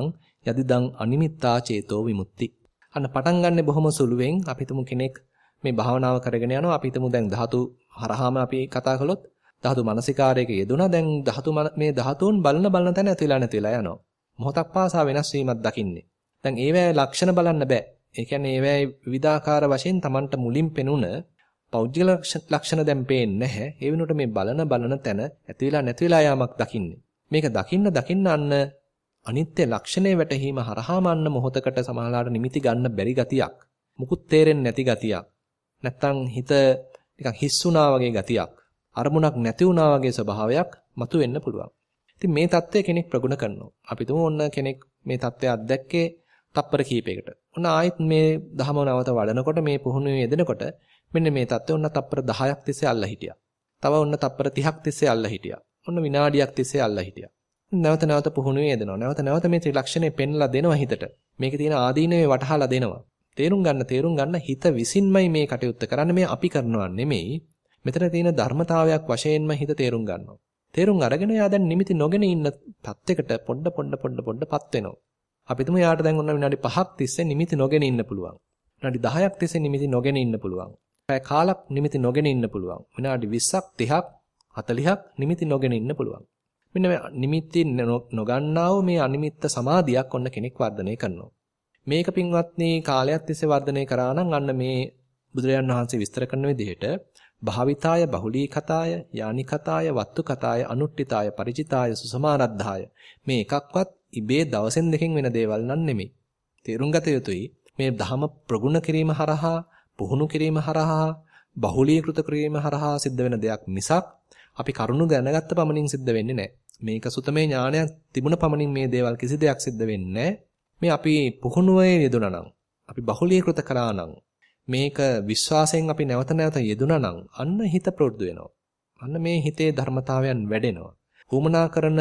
යදිදං අනිමිත්තා චේතෝ විමුක්ති. අන්න පටන් ගන්නෙ බොහොම සුළුවෙන් අපි කෙනෙක් මේ භාවනාව කරගෙන යනවා. අපි දැන් ධාතු හරහාම අපි කතා කළොත් ධාතු මනසිකාරයක යෙදුණා. දැන් ධාතු මේ ධාතුන් බලන බලන තැන ඇතිලා නැතිලා යනවා. මොහොතක් පාසා වෙනස් වීමක් දකින්නේ. දැන් ඒවැය ලක්ෂණ බලන්න බෑ. ඒ කියන්නේ ඒවැය විවිධාකාර වශයෙන් Tamanට මුලින් පෙනුන පෞද්ගල ලක්ෂණ දැන් පේන්නේ නැහැ. ඒ වෙනුවට මේ බලන බලන තැන ඇති වෙලා නැති වෙලා යාමක් දකින්නේ. මේක දකින්න දකින්න අන්න අනිත්‍ය ලක්ෂණය වැටහීම හරහාම අන්න මොහොතකට සමහරලාට නිමිති ගන්න බැරි ගතියක්. මුකුත් තේරෙන්නේ නැති ගතියක්. නැත්තම් හිත නිකන් හිස්සුනා වගේ ගතියක්. අරමුණක් නැති වුණා වගේ ස්වභාවයක් මතුවෙන්න පුළුවන්. ඉතින් මේ தත්ත්වය කෙනෙක් ප්‍රගුණ කරනවා. අපි තුමු ඔන්න කෙනෙක් මේ தත්ත්වය අත්දැක්කේ තප්පර කීපයකට. ඔන්න ආයෙත් මේ දහම නැවත වඩනකොට මේ පුහුණුවේ යෙදෙනකොට මෙන්න මේ தත්ත්වය ඔන්න තප්පර 10ක් තිස්සේ අල්ලා හිටියා. තව ඔන්න තප්පර 30ක් තිස්සේ අල්ලා හිටියා. ඔන්න විනාඩියක් තිස්සේ අල්ලා හිටියා. නැවත නැවත පුහුණුවේ යෙදෙනවා. නැවත නැවත මේ ත්‍රිලක්ෂණය පෙන්ලා දෙනවා හිතට. මේකේ තියෙන ආදීනවේ වටහලා දෙනවා. තේරුම් ගන්න තේරුම් ගන්න හිත විසින්මයි මේ කටයුත්ත කරන්නේ මේ අපි කරනවා නෙමෙයි. මෙතන තියෙන ධර්මතාවයක් වශයෙන්ම හිත තේරුම් ගන්නවා. තේරුම් අරගෙන යා දැන් නිමිති නොගෙන ඉන්න තත්යකට පොඩ පොඩ පොඩ පොඩපත් වෙනවා. අපි තුමු යාට දැන් ඔන්න විනාඩි 5ක් තිස්සේ නිමිති නොගෙන ඉන්න පුළුවන්. විනාඩි 10ක් තිස්සේ නිමිති නොගෙන ඉන්න පුළුවන්. පැය කාලක් නිමිති නොගෙන ඉන්න පුළුවන්. විනාඩි 20ක් 30ක් 40ක් නිමිති නොගෙන ඉන්න පුළුවන්. මෙන්න මේ නිමිති නොගන්නා වූ මේ අනිමිත්ත සමාධියක් ඔන්න කෙනෙක් වර්ධනය කරනවා. මේක පින්වත්නි කාලයක් තිස්සේ වර්ධනය කරා නම් අන්න මේ බුදුරජාන් වහන්සේ විස්තර කරන විදිහට භාවිතාය බහුලී කතාය යානි කතාය වත්තු කතාය අනුට්ඨිතාය ಪರಿචිතාය සුසමානද්ධාය. මේ එකක්වත් ඉබේ දවසෙන් දෙකෙන් වෙන දේවල් නන් නෙමෙයි. තේරුම් ගත යුතුයි. මේ ධහම ප්‍රගුණ කිරීම හරහා පුහුණු කිරීම හරහා බහුලීකృత කිරීම හරහා සිද්ධ වෙන දෙයක් මිසක් අපි කරුණු දැනගත්ත පමණින් සිද්ධ වෙන්නේ නැහැ. මේක සුතමේ ඥානයක් තිබුණ පමණින් මේ දේවල් කිසි දෙයක් සිද්ධ වෙන්නේ මේ අපි පුහුණුවේ යෙදුණා නම් අපි බහුලීකృత කරා නම් මේක විශ්වාසයෙන් අපි නැවත නැවත යෙදුණා නම් අන්න හිත ප්‍රවෘද්ධ වෙනවා. අන්න මේ හිතේ ධර්මතාවයන් වැඩෙනවා. උමනා කරන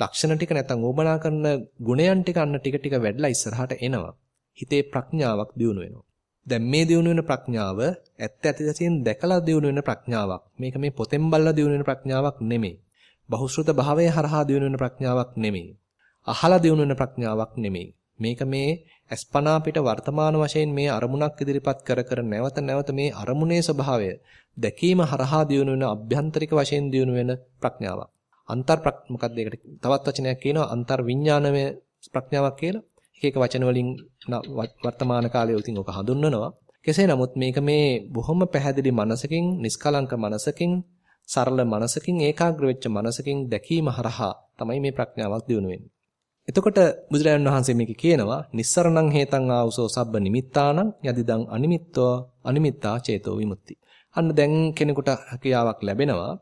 ලක්ෂණ ටික නැත්නම් ඕමනා කරන ගුණයන් ටික අන්න ටික ටික වැඩිලා ඉස්සරහට එනවා. හිතේ ප්‍රඥාවක් දියුණු වෙනවා. දැන් මේ දියුණු වෙන ප්‍රඥාව ඇත්ත ඇති සැසියෙන් දැකලා දියුණු වෙන ප්‍රඥාවක්. මේක මේ පොතෙන් බලලා දියුණු වෙන ප්‍රඥාවක් නෙමෙයි. බහුශ්‍රృత භාවයේ හරහා දියුණු වෙන ප්‍රඥාවක් නෙමෙයි. අහලා දියුණු වෙන ප්‍රඥාවක් නෙමෙයි. මේක මේ අස්පනා පිට වර්තමාන වශයෙන් මේ අරමුණක් ඉදිරිපත් කර කර නැවත නැවත මේ අරමුණේ ස්වභාවය දැකීම හරහා දියුණු වෙන අභ්‍යන්තරික වශයෙන් දියුණු වෙන ප්‍රඥාවක්. අන්තර් මොකක්ද ඒකට තවත් වචනයක් කියනවා අන්තර් විඥානමය ප්‍රඥාවක් කියලා. එක එක වචන වලින් වර්තමාන කාලයේ උතින් ඔක හඳුන්වනවා. කෙසේ නමුත් මේක මේ බොහොම පැහැදිලි මනසකින්, නිස්කලංක මනසකින්, සරල මනසකින්, ඒකාග්‍ර වෙච්ච මනසකින් දැකීම හරහා තමයි මේ ප්‍රඥාවක් දියුණු වෙන්නේ. එතකොට බුදුරජාණන් වහන්සේ මේක කියනවා නිස්සරණං හේතං ආවුසෝ සබ්බ නිමිත්තානං යදිදං අනිමිත්තෝ අනිමිත්තා චේතෝ විමුක්ති. අන්න දැන් කෙනෙකුට හැකියාවක් ලැබෙනවා.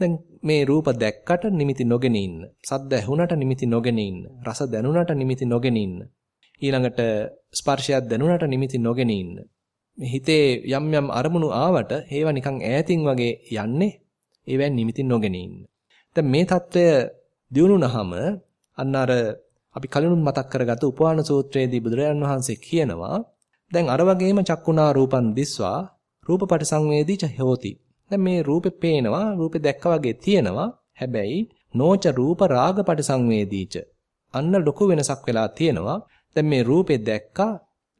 දැන් මේ රූප දැක්කට නිමිති නොගෙන ඉන්න. සද්ද ඇහුණට නිමිති නොගෙන ඉන්න. රස දැනුණට නිමිති නොගෙන ඉන්න. ඊළඟට ස්පර්ශයක් දැනුණට නිමිති නොගෙන ඉන්න. හිතේ යම් යම් අරමුණු ආවට ඒවා නිකන් ඈතින් වගේ යන්නේ. ඒවෙන් නිමිති නොගෙන ඉන්න. දැන් මේ తত্ত্বය දියුණුනහම අන්න අර අපි කලිනුත් මතක් කරගත්ත උපවාන සූත්‍රයේදී බුදුරජාණන් වහන්සේ කියනවා දැන් අර වගේම චක්කුණා රූපන් දිස්වා රූප පටිසංවේදී ච හෝති. දැන් මේ රූපේ පේනවා රූපේ දැක්ක වගේ තියෙනවා. හැබැයි නෝච රූප රාග පටිසංවේදීච. අන්න ලොකු වෙනසක් වෙලා තියෙනවා. දැන් මේ රූපේ දැක්කා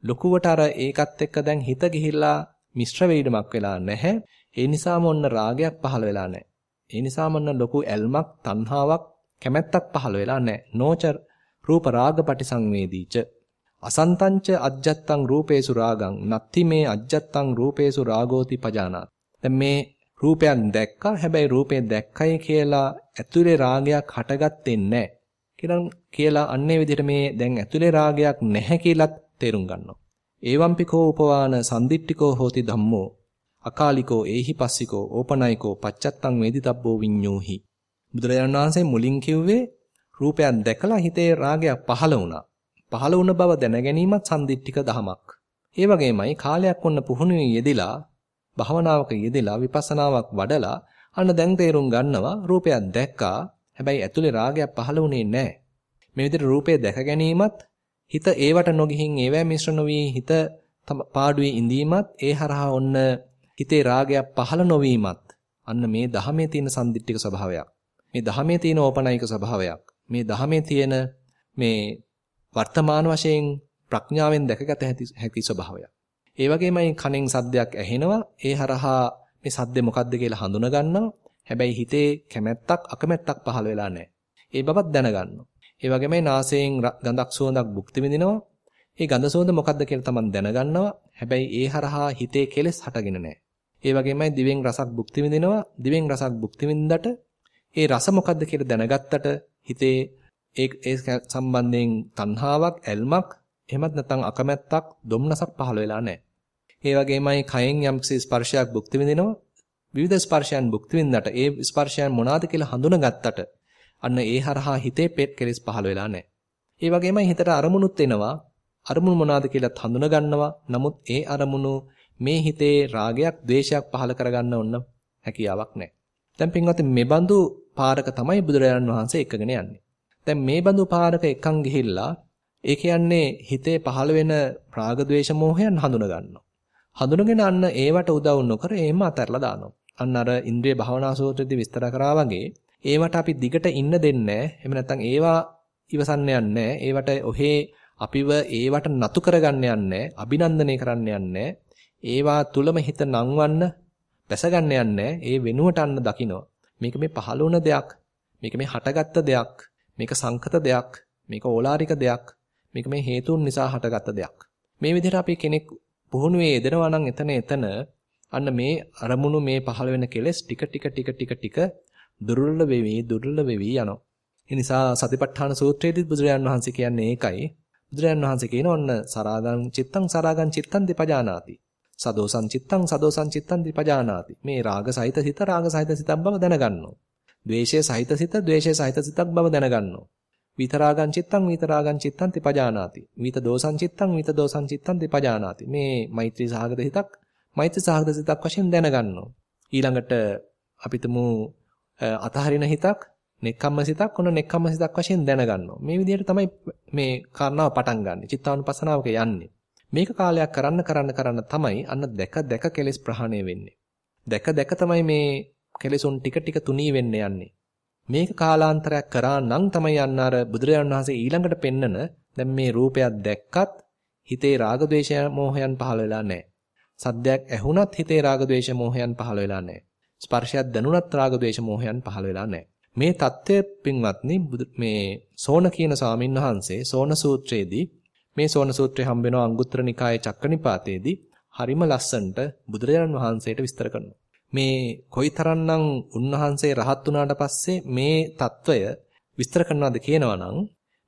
ලොකුවට අර ඒකත් එක්ක දැන් හිත ගිහිල්ලා මිශ්‍ර වේඩමක් වෙලා නැහැ. ඒ නිසාම ඔන්න රාගයක් පහළ වෙලා නැහැ. ඒ නිසාම ඔන්න ලොකු ඇල්මක්, තණ්හාවක්, කැමැත්තක් පහළ වෙලා නැහැ. නෝච රූප රාග පටිසංවේදීච. අසන්තංච අජ්ජත්තං රූපේසු රාගං නත්ති මේ අජ්ජත්තං රූපේසු රාගෝති පජානාත්. දැන් මේ රූපයක් දැක්කා හැබැයි රූපේ දැක්කයි කියලා ඇතුලේ රාගයක් හටගත්තේ නැහැ. කියලා අන්නේ විදිහට මේ දැන් ඇතුලේ රාගයක් නැහැ කියලත් තේරුම් ගන්නවා. ඒවම්පිකෝ උපවාන සම්දිට්ඨිකෝ හෝති ධම්මෝ අකාලිකෝ ඒහි පස්සිකෝ ඕපනයිකෝ පච්චත්තං වේදිතබ්බෝ විඤ්ඤෝහි බුදුරජාණන් වහන්සේ මුලින් කිව්වේ රූපයක් දැකලා හිතේ රාගයක් පහළ වුණා. පහළ වුණ බව දැනගැනීමත් සම්දිට්ඨික දහමක්. ඒ වගේමයි කාලයක් වොන්න පුහුණුවේ යෙදিলা භවනාවක යෙදিলা විපස්සනාවක් වඩලා අන්න දැන් තේරුම් ගන්නවා රූපයක් දැක්කා හැබැයි ඇතුලේ රාගයක් පහළ වුණේ නැහැ. මේ විදිහට රූපය දැක ගැනීමත් හිත ඒවට නොගිහින් ඒවැ මිශ්‍ර නොවි හිත පාඩුවේ ඉඳීමත් ඒ හරහා ඔන්න හිතේ රාගයක් පහළ නොවීමත් අන්න මේ දහමේ තියෙන සම්දිට්ඨික ස්වභාවයක්. මේ දහමේ තියෙන ඕපනයික ස්වභාවයක්. මේ දහමේ තියෙන මේ වර්තමාන වශයෙන් ප්‍රඥාවෙන් දැකගත හැකි ස්වභාවයක්. ඒ වගේමයි කනෙන් සද්දයක් ඇහෙනවා. ඒ හරහා මේ සද්දේ මොකද්ද කියලා හඳුන ගන්නවා. හැබැයි හිතේ කැමැත්තක් අකමැත්තක් පහළ වෙලා නැහැ. ඒ බවත් දැනගන්නවා. ඒ වගේමයි නාසයෙන් ගඳක් සුවඳක් භුක්ති විඳිනවා. ඒ ගඳ සුවඳ මොකද්ද කියලා තමන් දැනගන්නවා. හැබැයි ඒ හරහා හිතේ කෙලෙස් හටගෙන නැහැ. ඒ වගේමයි දිවෙන් රසක් භුක්ති විඳිනවා. දිවෙන් රසක් භුක්ති විඳින්නට ඒ රස මොකද්ද කියලා දැනගත්තට හිතේ ඒ ඒ සම්බන්ධයෙන් තණ්හාවක්, ඇල්මක්, එහෙමත් නැත්නම් අකමැත්තක්, දුම්නසක් පහළ වෙලා නැහැ. ඒ වගේමයි කයෙන් යම්කිසි ස්පර්ශයක් භුක්ති විඳිනවා. විවිධ ස්පර්ශයන් භුක්ති විඳනට ඒ ස්පර්ශයන් මොනවාද කියලා හඳුනගත්තට අන්න ඒ හරහා හිතේ පෙත් කෙලස් පහළ වෙලා නැහැ. ඒ වගේමයි හිතට අරමුණුත් එනවා. අරමුණු මොනවාද කියලා හඳුන ගන්නවා. නමුත් ඒ අරමුණු මේ හිතේ රාගයක්, ద్వේෂයක් පහළ කරගන්න ඕන හැකියාවක් නැහැ. දැන් පින්වත් මේ බඳු පාරක තමයි බුදුරජාණන් වහන්සේ එකගෙන යන්නේ. දැන් මේ බඳු පාරක එකන් ගිහිල්ලා ඒ කියන්නේ හිතේ පහළ වෙන රාග ద్వේෂ මෝහයන් හඳුන ගන්නවා. හඳුනගෙන අන්න ඒවට උදව් නොකර එහෙම අතහැරලා දානවා. අන්න අර ඉන්ද්‍රිය භාවනා සූත්‍රයේදී විස්තර කරා වගේ ඒවට අපි දිගට ඉන්න දෙන්නේ එහෙම නැත්නම් ඒවා ඉවසන්න යන්නේ ඒවට ඔහේ අපිව ඒවට නතු කරගන්න යන්නේ අභිනන්දනය කරන්න යන්නේ ඒවා තුලම හිත නංවන්න බැසගන්න යන්නේ ඒ වෙනුවට අන්න දකිනවා මේක මේ පහළ වුණ දෙයක්. මේක මේ හටගත්ත දෙයක්. මේක සංකත දෙයක්. මේක ඕලාරික දෙයක්. මේක මේ හේතුන් නිසා හටගත්ත දෙයක්. මේ විදිහට අපි කෙනෙක් පුහුණුවේ යෙදෙනවා නම් එතන එතන අන්න මේ අරමුණු මේ පහළ වෙන කෙලෙස් ටික ටික ටික ටික ටික දුර්වල වෙවි දුර්වල වෙවි යනවා. ඒ නිසා සතිපට්ඨාන සූත්‍රයේදී බුදුරජාන් වහන්සේ කියන්නේ ඒකයි. බුදුරජාන් වහන්සේ කියන ඔන්න සරාගං චිත්තං සරාගං චිත්තං දෙපජානාති. සදෝසං චිත්තං සදෝසං චිත්තං විපජානාති. මේ රාග සහිත සිත රාග සහිත සිතක් බව දැනගන්නවා. ද්වේෂය සහිත සිත ද්වේෂය සහිත සිතක් බව දැනගන්නවා. විතරාගං චිත්තං විතරාගං චිත්තං තිපජානාති. විත දෝසං චිත්තං විත දෝසං චිත්තං තිපජානාති. මේ මෛත්‍රී සහගත හිතක් මෛත්‍රී සහගත සිතක් වශයෙන් දැනගන්නවා. ඊළඟට අපිටම අතහරින හිතක් නෙක්ඛම්ම සිතක් ඔන්න නෙක්ඛම්ම සිතක් වශයෙන් දැනගන්නවා. මේ විදිහට තමයි මේ කාරණාව පටන් ගන්න. චිත්තානුපස්සනාවක යන්නේ. මේක කාලයක් කරන්න කරන්න කරන්න තමයි අන්න දැක දැක කෙලෙස් ප්‍රහාණය වෙන්නේ. දැක දැක තමයි මේ කෙලෙසුන් ටික ටික තුනී වෙන්න යන්නේ. මේක කාලාන්තරයක් කරා නම් තමයි අන්න අර බුදුරජාණන් වහන්සේ ඊළඟට පෙන්නන දැන් මේ රූපයක් දැක්කත් හිතේ රාග ద్వේෂය මෝහයන් පහළ වෙලා නැහැ. සද්දයක් ඇහුණත් හිතේ රාග ద్వේෂ මෝහයන් පහළ වෙලා නැහැ. ස්පර්ශයක් දැනුණත් රාග ద్వේෂ මෝහයන් පහළ වෙලා නැහැ. මේ தත්ත්වය පින්වත්නි මේ සෝන කියන ස්වාමින්වහන්සේ සෝන සූත්‍රයේදී මේ සෝන සූත්‍රය හම්බ වෙනවා අංගුත්තර නිකායේ චක්කනිපාතේදී හරිම ලස්සනට බුදුරජාණන් වහන්සේට විස්තර කරනවා. මේ කොයිතරම්නම් උන්වහන්සේ රහත් වුණාට පස්සේ මේ తত্ত্বය විස්තර කරනවාද කියනවනම්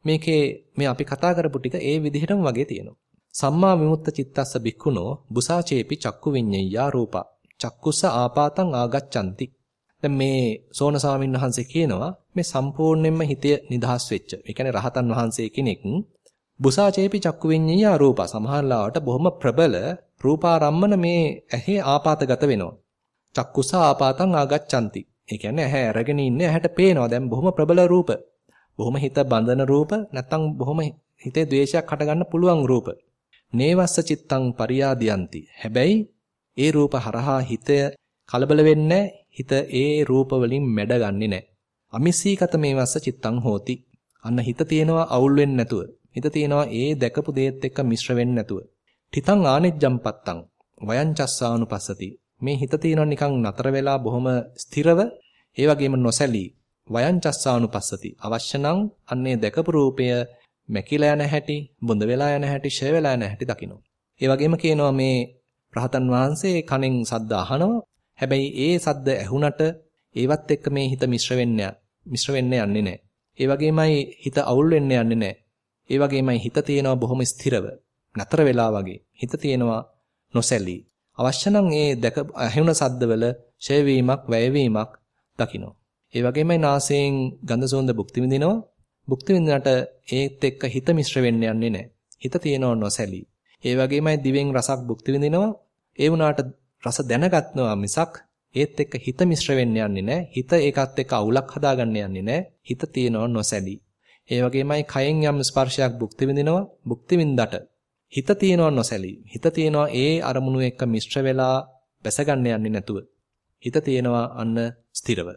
මේකේ මේ අපි කතා කරපු ටික ඒ විදිහටම වගේ තියෙනවා. සම්මා විමුක්ත චිත්තස්ස බික්ඛුනෝ බුසාචේපි චක්කු විඤ්ඤයා රූපා චක්කුස ආපාතං ආගච්ඡanti දැන් මේ සෝන සාමින් වහන්සේ කියනවා මේ සම්පූර්ණයෙන්ම හිතේ නිදහස් වෙච්ච. ඒ කියන්නේ රහතන් වහන්සේ කෙනෙක් බුසාචේපි චක්කු විඤ්ඤා රූපා සමහරලාවට බොහොම ප්‍රබල රූපාරම්මන මේ ඇහි ආපాతගත වෙනවා. චක්කුස ආපාතං ආගච්ඡanti. ඒ කියන්නේ ඇහැ අරගෙන ඉන්නේ ඇහැට පේනවා දැන් බොහොම ප්‍රබල රූප. බොහොම හිත බඳන රූප නැත්නම් බොහොම හිතේ ද්වේෂයක් හටගන්න පුළුවන් රූප. නේවස්ස චිත්තං පරියාදියන්ති. හැබැයි ඒ රූප හරහා හිතය කලබල වෙන්නේ හිත ඒ රූප වලින් මැඩගන්නේ නැහැ. අමිසීකත මේවස්ස චිත්තං හෝති. අන්න හිත තියෙනවා අවුල් වෙන්නේ නැතුව. හිත තියෙනවා ඒ දැකපු දේත් එක්ක මිශ්‍ර වෙන්නේ නැතුව. තිතං ආනෙජ්ජම්පත්තං වයං චස්සානුපස්සති. මේ හිත තියෙනවා නිකන් නතර වෙලා බොහොම ස්ථිරව ඒ වගේම නොසැලී වයං චස්සානුපස්සති. අවශ්‍ය නම් අන්නේ දැකපු රූපය මැකිලා යන හැටි, බොඳ වෙලා යන හැටි, ෂය වෙලා යන හැටි දකිනවා. ඒ වගේම කියනවා මේ රහතන් වහන්සේ කනෙන් සද්ද අහනවා. හැබැයි ඒ සද්ද ඇහුණට ඒවත් එක්ක මේ හිත මිශ්‍ර වෙන්නේ මිශ්‍ර වෙන්නේ යන්නේ නැහැ. ඒ වගේමයි හිත අවුල් වෙන්නේ යන්නේ නැහැ. ඒ වගේමයි හිත තියෙනවා බොහොම ස්ථිරව. නතර වෙලා වගේ. හිත තියෙනවා නොසැලී. අවශ්‍ය නම් ඒ දැක ඇහුණ සද්දවල ඡය වීමක්, වැය වීමක් දකින්න. ඒ වගේමයි නාසයෙන් ගඳ සුවඳ භුක්ති විඳිනවා. භුක්ති විඳිනට ඒත් එක්ක හිත මිශ්‍ර වෙන්න යන්නේ නැහැ. හිත තියෙනව නොසැලී. ඒ වගේමයි දිවෙන් රසක් භුක්ති විඳිනවා. ඒ වුණාට රස දැනගත්නවා මිසක් ඒත් එක්ක හිත මිශ්‍ර වෙන්න යන්නේ නැහැ. හිත ඒකත් එක්ක අවුලක් හදාගන්න යන්නේ නැහැ. හිත තියෙනව නොසැලී. ඒ වගේමයි කයෙන් යම් ස්පර්ශයක් භුක්ති විඳිනවා. භුක්ති විඳට හිත තියෙනව නොසැලී. හිත තියෙනවා ඒ අරමුණු එක්ක මිශ්‍ර වෙලා බැසගන්න යන්නේ නැතුව. හිත තියෙනවා අන්න ස්ථිරව.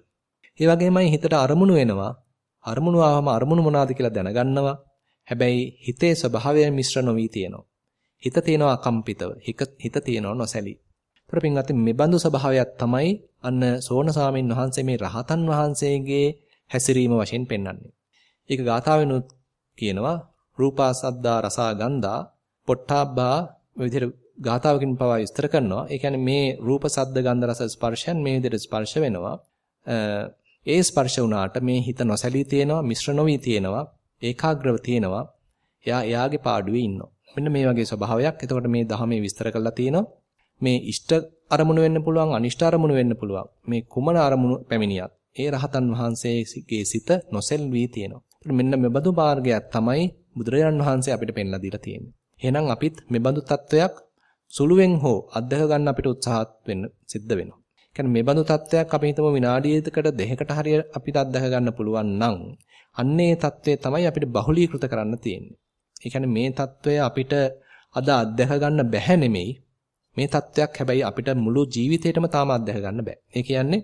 ඒ වගේමයි හිතට අරමුණු එනවා. අරමුණු ආවම අරමුණු මොනවාද කියලා දැනගන්නවා. හැබැයි හිතේ ස්වභාවය මිශ්‍ර නොවි තියෙනවා. හිත තියෙනවා අකම්පිතව. හිත තියෙනවා නොසැලී. ඒතර පින්වත් මේ බඳු ස්වභාවයක් තමයි අන්න සෝන සාමින් වහන්සේ මේ රහතන් වහන්සේගේ හැසිරීම වශයෙන් පෙන්වන්නේ. ඒක ගාථාවෙනුත් කියනවා රූපා සද්දා රසා ගන්ධා පොට්ටාබ්බා විදිහට ගාථාවකින් පවා විස්තර කරනවා. ඒ කියන්නේ මේ රූප සද්ද ගන්ධ රස ස්පර්ශයන් මේ විදිහට ස්පර්ශ වෙනවා. ඒ ස්පර්ශ වුණාට මේ හිත නොසැලී තියෙනවා, මිශ්‍ර නොවි තියෙනවා, ඒකාග්‍රව තියෙනවා. එයා එයාගේ පාඩුවේ ඉන්නවා. මෙන්න මේ වගේ ස්වභාවයක්. එතකොට මේ ධහමේ විස්තර කරලා තියෙනවා. මේ ඉෂ්ට අරමුණු වෙන්න පුළුවන්, අනිෂ්ට අරමුණු වෙන්න පුළුවන්. මේ කුමන අරමුණු පැමිණියත් ඒ රහතන් වහන්සේගේ සිත නොසෙල්වි තියෙනවා. මෙන්න මෙබඳු මාර්ගයක් තමයි බුදුරජාන් වහන්සේ අපිට පෙන්ලා දීලා තියෙන්නේ. එහෙනම් අපිත් මෙබඳු තත්වයක් සුළුවෙන් හෝ අත්දැක ගන්න අපිට උත්සාහත් වෙන්න සිද්ධ වෙනවා. කියන්නේ මෙබඳු තත්වයක් අපි හිතමු විනාඩියකට දෙකකට හරිය අපිට අත්දැක ගන්න පුළුවන් නම් අන්නේ තත්වය තමයි අපිට බහුලීකృత කරන්න තියෙන්නේ. ඒ කියන්නේ මේ තත්වය අපිට අද අත්දැක ගන්න බැහැ නෙමෙයි. මේ තත්වයක් හැබැයි අපිට මුළු ජීවිතේටම තාම අත්දැක ගන්න බෑ. ඒ කියන්නේ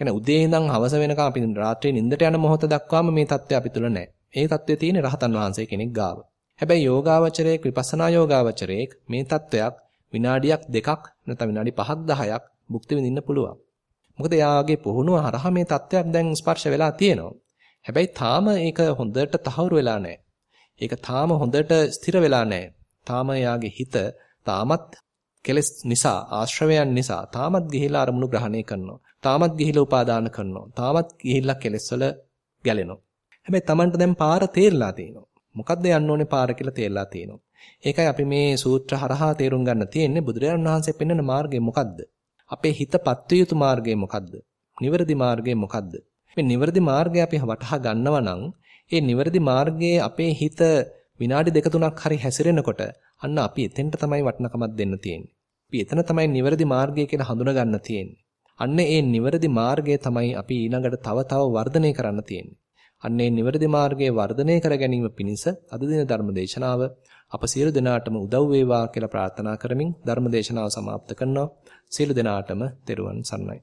කියන්නේ උදේ ඉඳන් හවස වෙනකම් අපි රාත්‍රියේ නිින්දට යන මොහොත දක්වාම මේ தත්ත්වය අපි තුල නැහැ. ඒ தත්ත්වය තියෙන්නේ රහතන් වහන්සේ කෙනෙක් ගාව. හැබැයි යෝගාවචරයේක විපස්සනා යෝගාවචරයේක මේ தත්ත්වයක් විනාඩියක් දෙකක් නැත්නම් විනාඩි 5ක් 10ක් භුක්ති විඳින්න පුළුවන්. මොකද එයාගේ පුහුණුව හරහා මේ தත්ත්වයක් දැන් ස්පර්ශ වෙලා තියෙනවා. හැබැයි තාම ඒක හොඳට තහවුරු වෙලා නැහැ. ඒක තාම හොඳට ස්ථිර වෙලා නැහැ. තාම එයාගේ හිත තාමත් කෙලස් නිසා ආශ්‍රවයන් නිසා තාමත් ගිහිලා අරමුණු ග්‍රහණය කරනවා. තාමත් ගිහිලා උපාදාන කරනවා. තාමත් ගිහිලා කෙලස් වල ගැලෙනවා. හැබැයි Tamanට දැන් පාර තේරලා තියෙනවා. මොකද්ද යන්න ඕනේ පාර කියලා තේරලා තියෙනවා. ඒකයි අපි මේ සූත්‍ර හරහා තේරුම් ගන්න තියෙන්නේ බුදුරජාණන් වහන්සේ පෙන්වන මාර්ගය මොකද්ද? අපේ හිතපත් යුතු මාර්ගය මොකද්ද? නිවැරදි මාර්ගය මොකද්ද? මේ නිවැරදි මාර්ගය අපි වටහා ගන්නවා නම් ඒ නිවැරදි මාර්ගයේ අපේ හිත විනාඩි දෙක තුනක් හරි හැසිරෙනකොට අන්න අපි එතෙන්ට තමයි වටිනකමක් දෙන්න තියෙන්නේ. අපි එතන තමයි නිවැරදි මාර්ගය කියලා හඳුනා ගන්න තියෙන්නේ. අන්න ඒ නිවැරදි මාර්ගය තමයි අපි ඊළඟට තව තව වර්ධනය කරන්න තියෙන්නේ. අන්න ඒ නිවැරදි මාර්ගයේ වර්ධනය කර ගැනීම පිණිස අද දින ධර්ම දේශනාව අප සියලු දෙනාටම උදව් වේවා කියලා ප්‍රාර්ථනා කරමින් ධර්ම දේශනාව સમાપ્ત කරනවා. සියලු දෙනාටම තෙරුවන් සරණයි.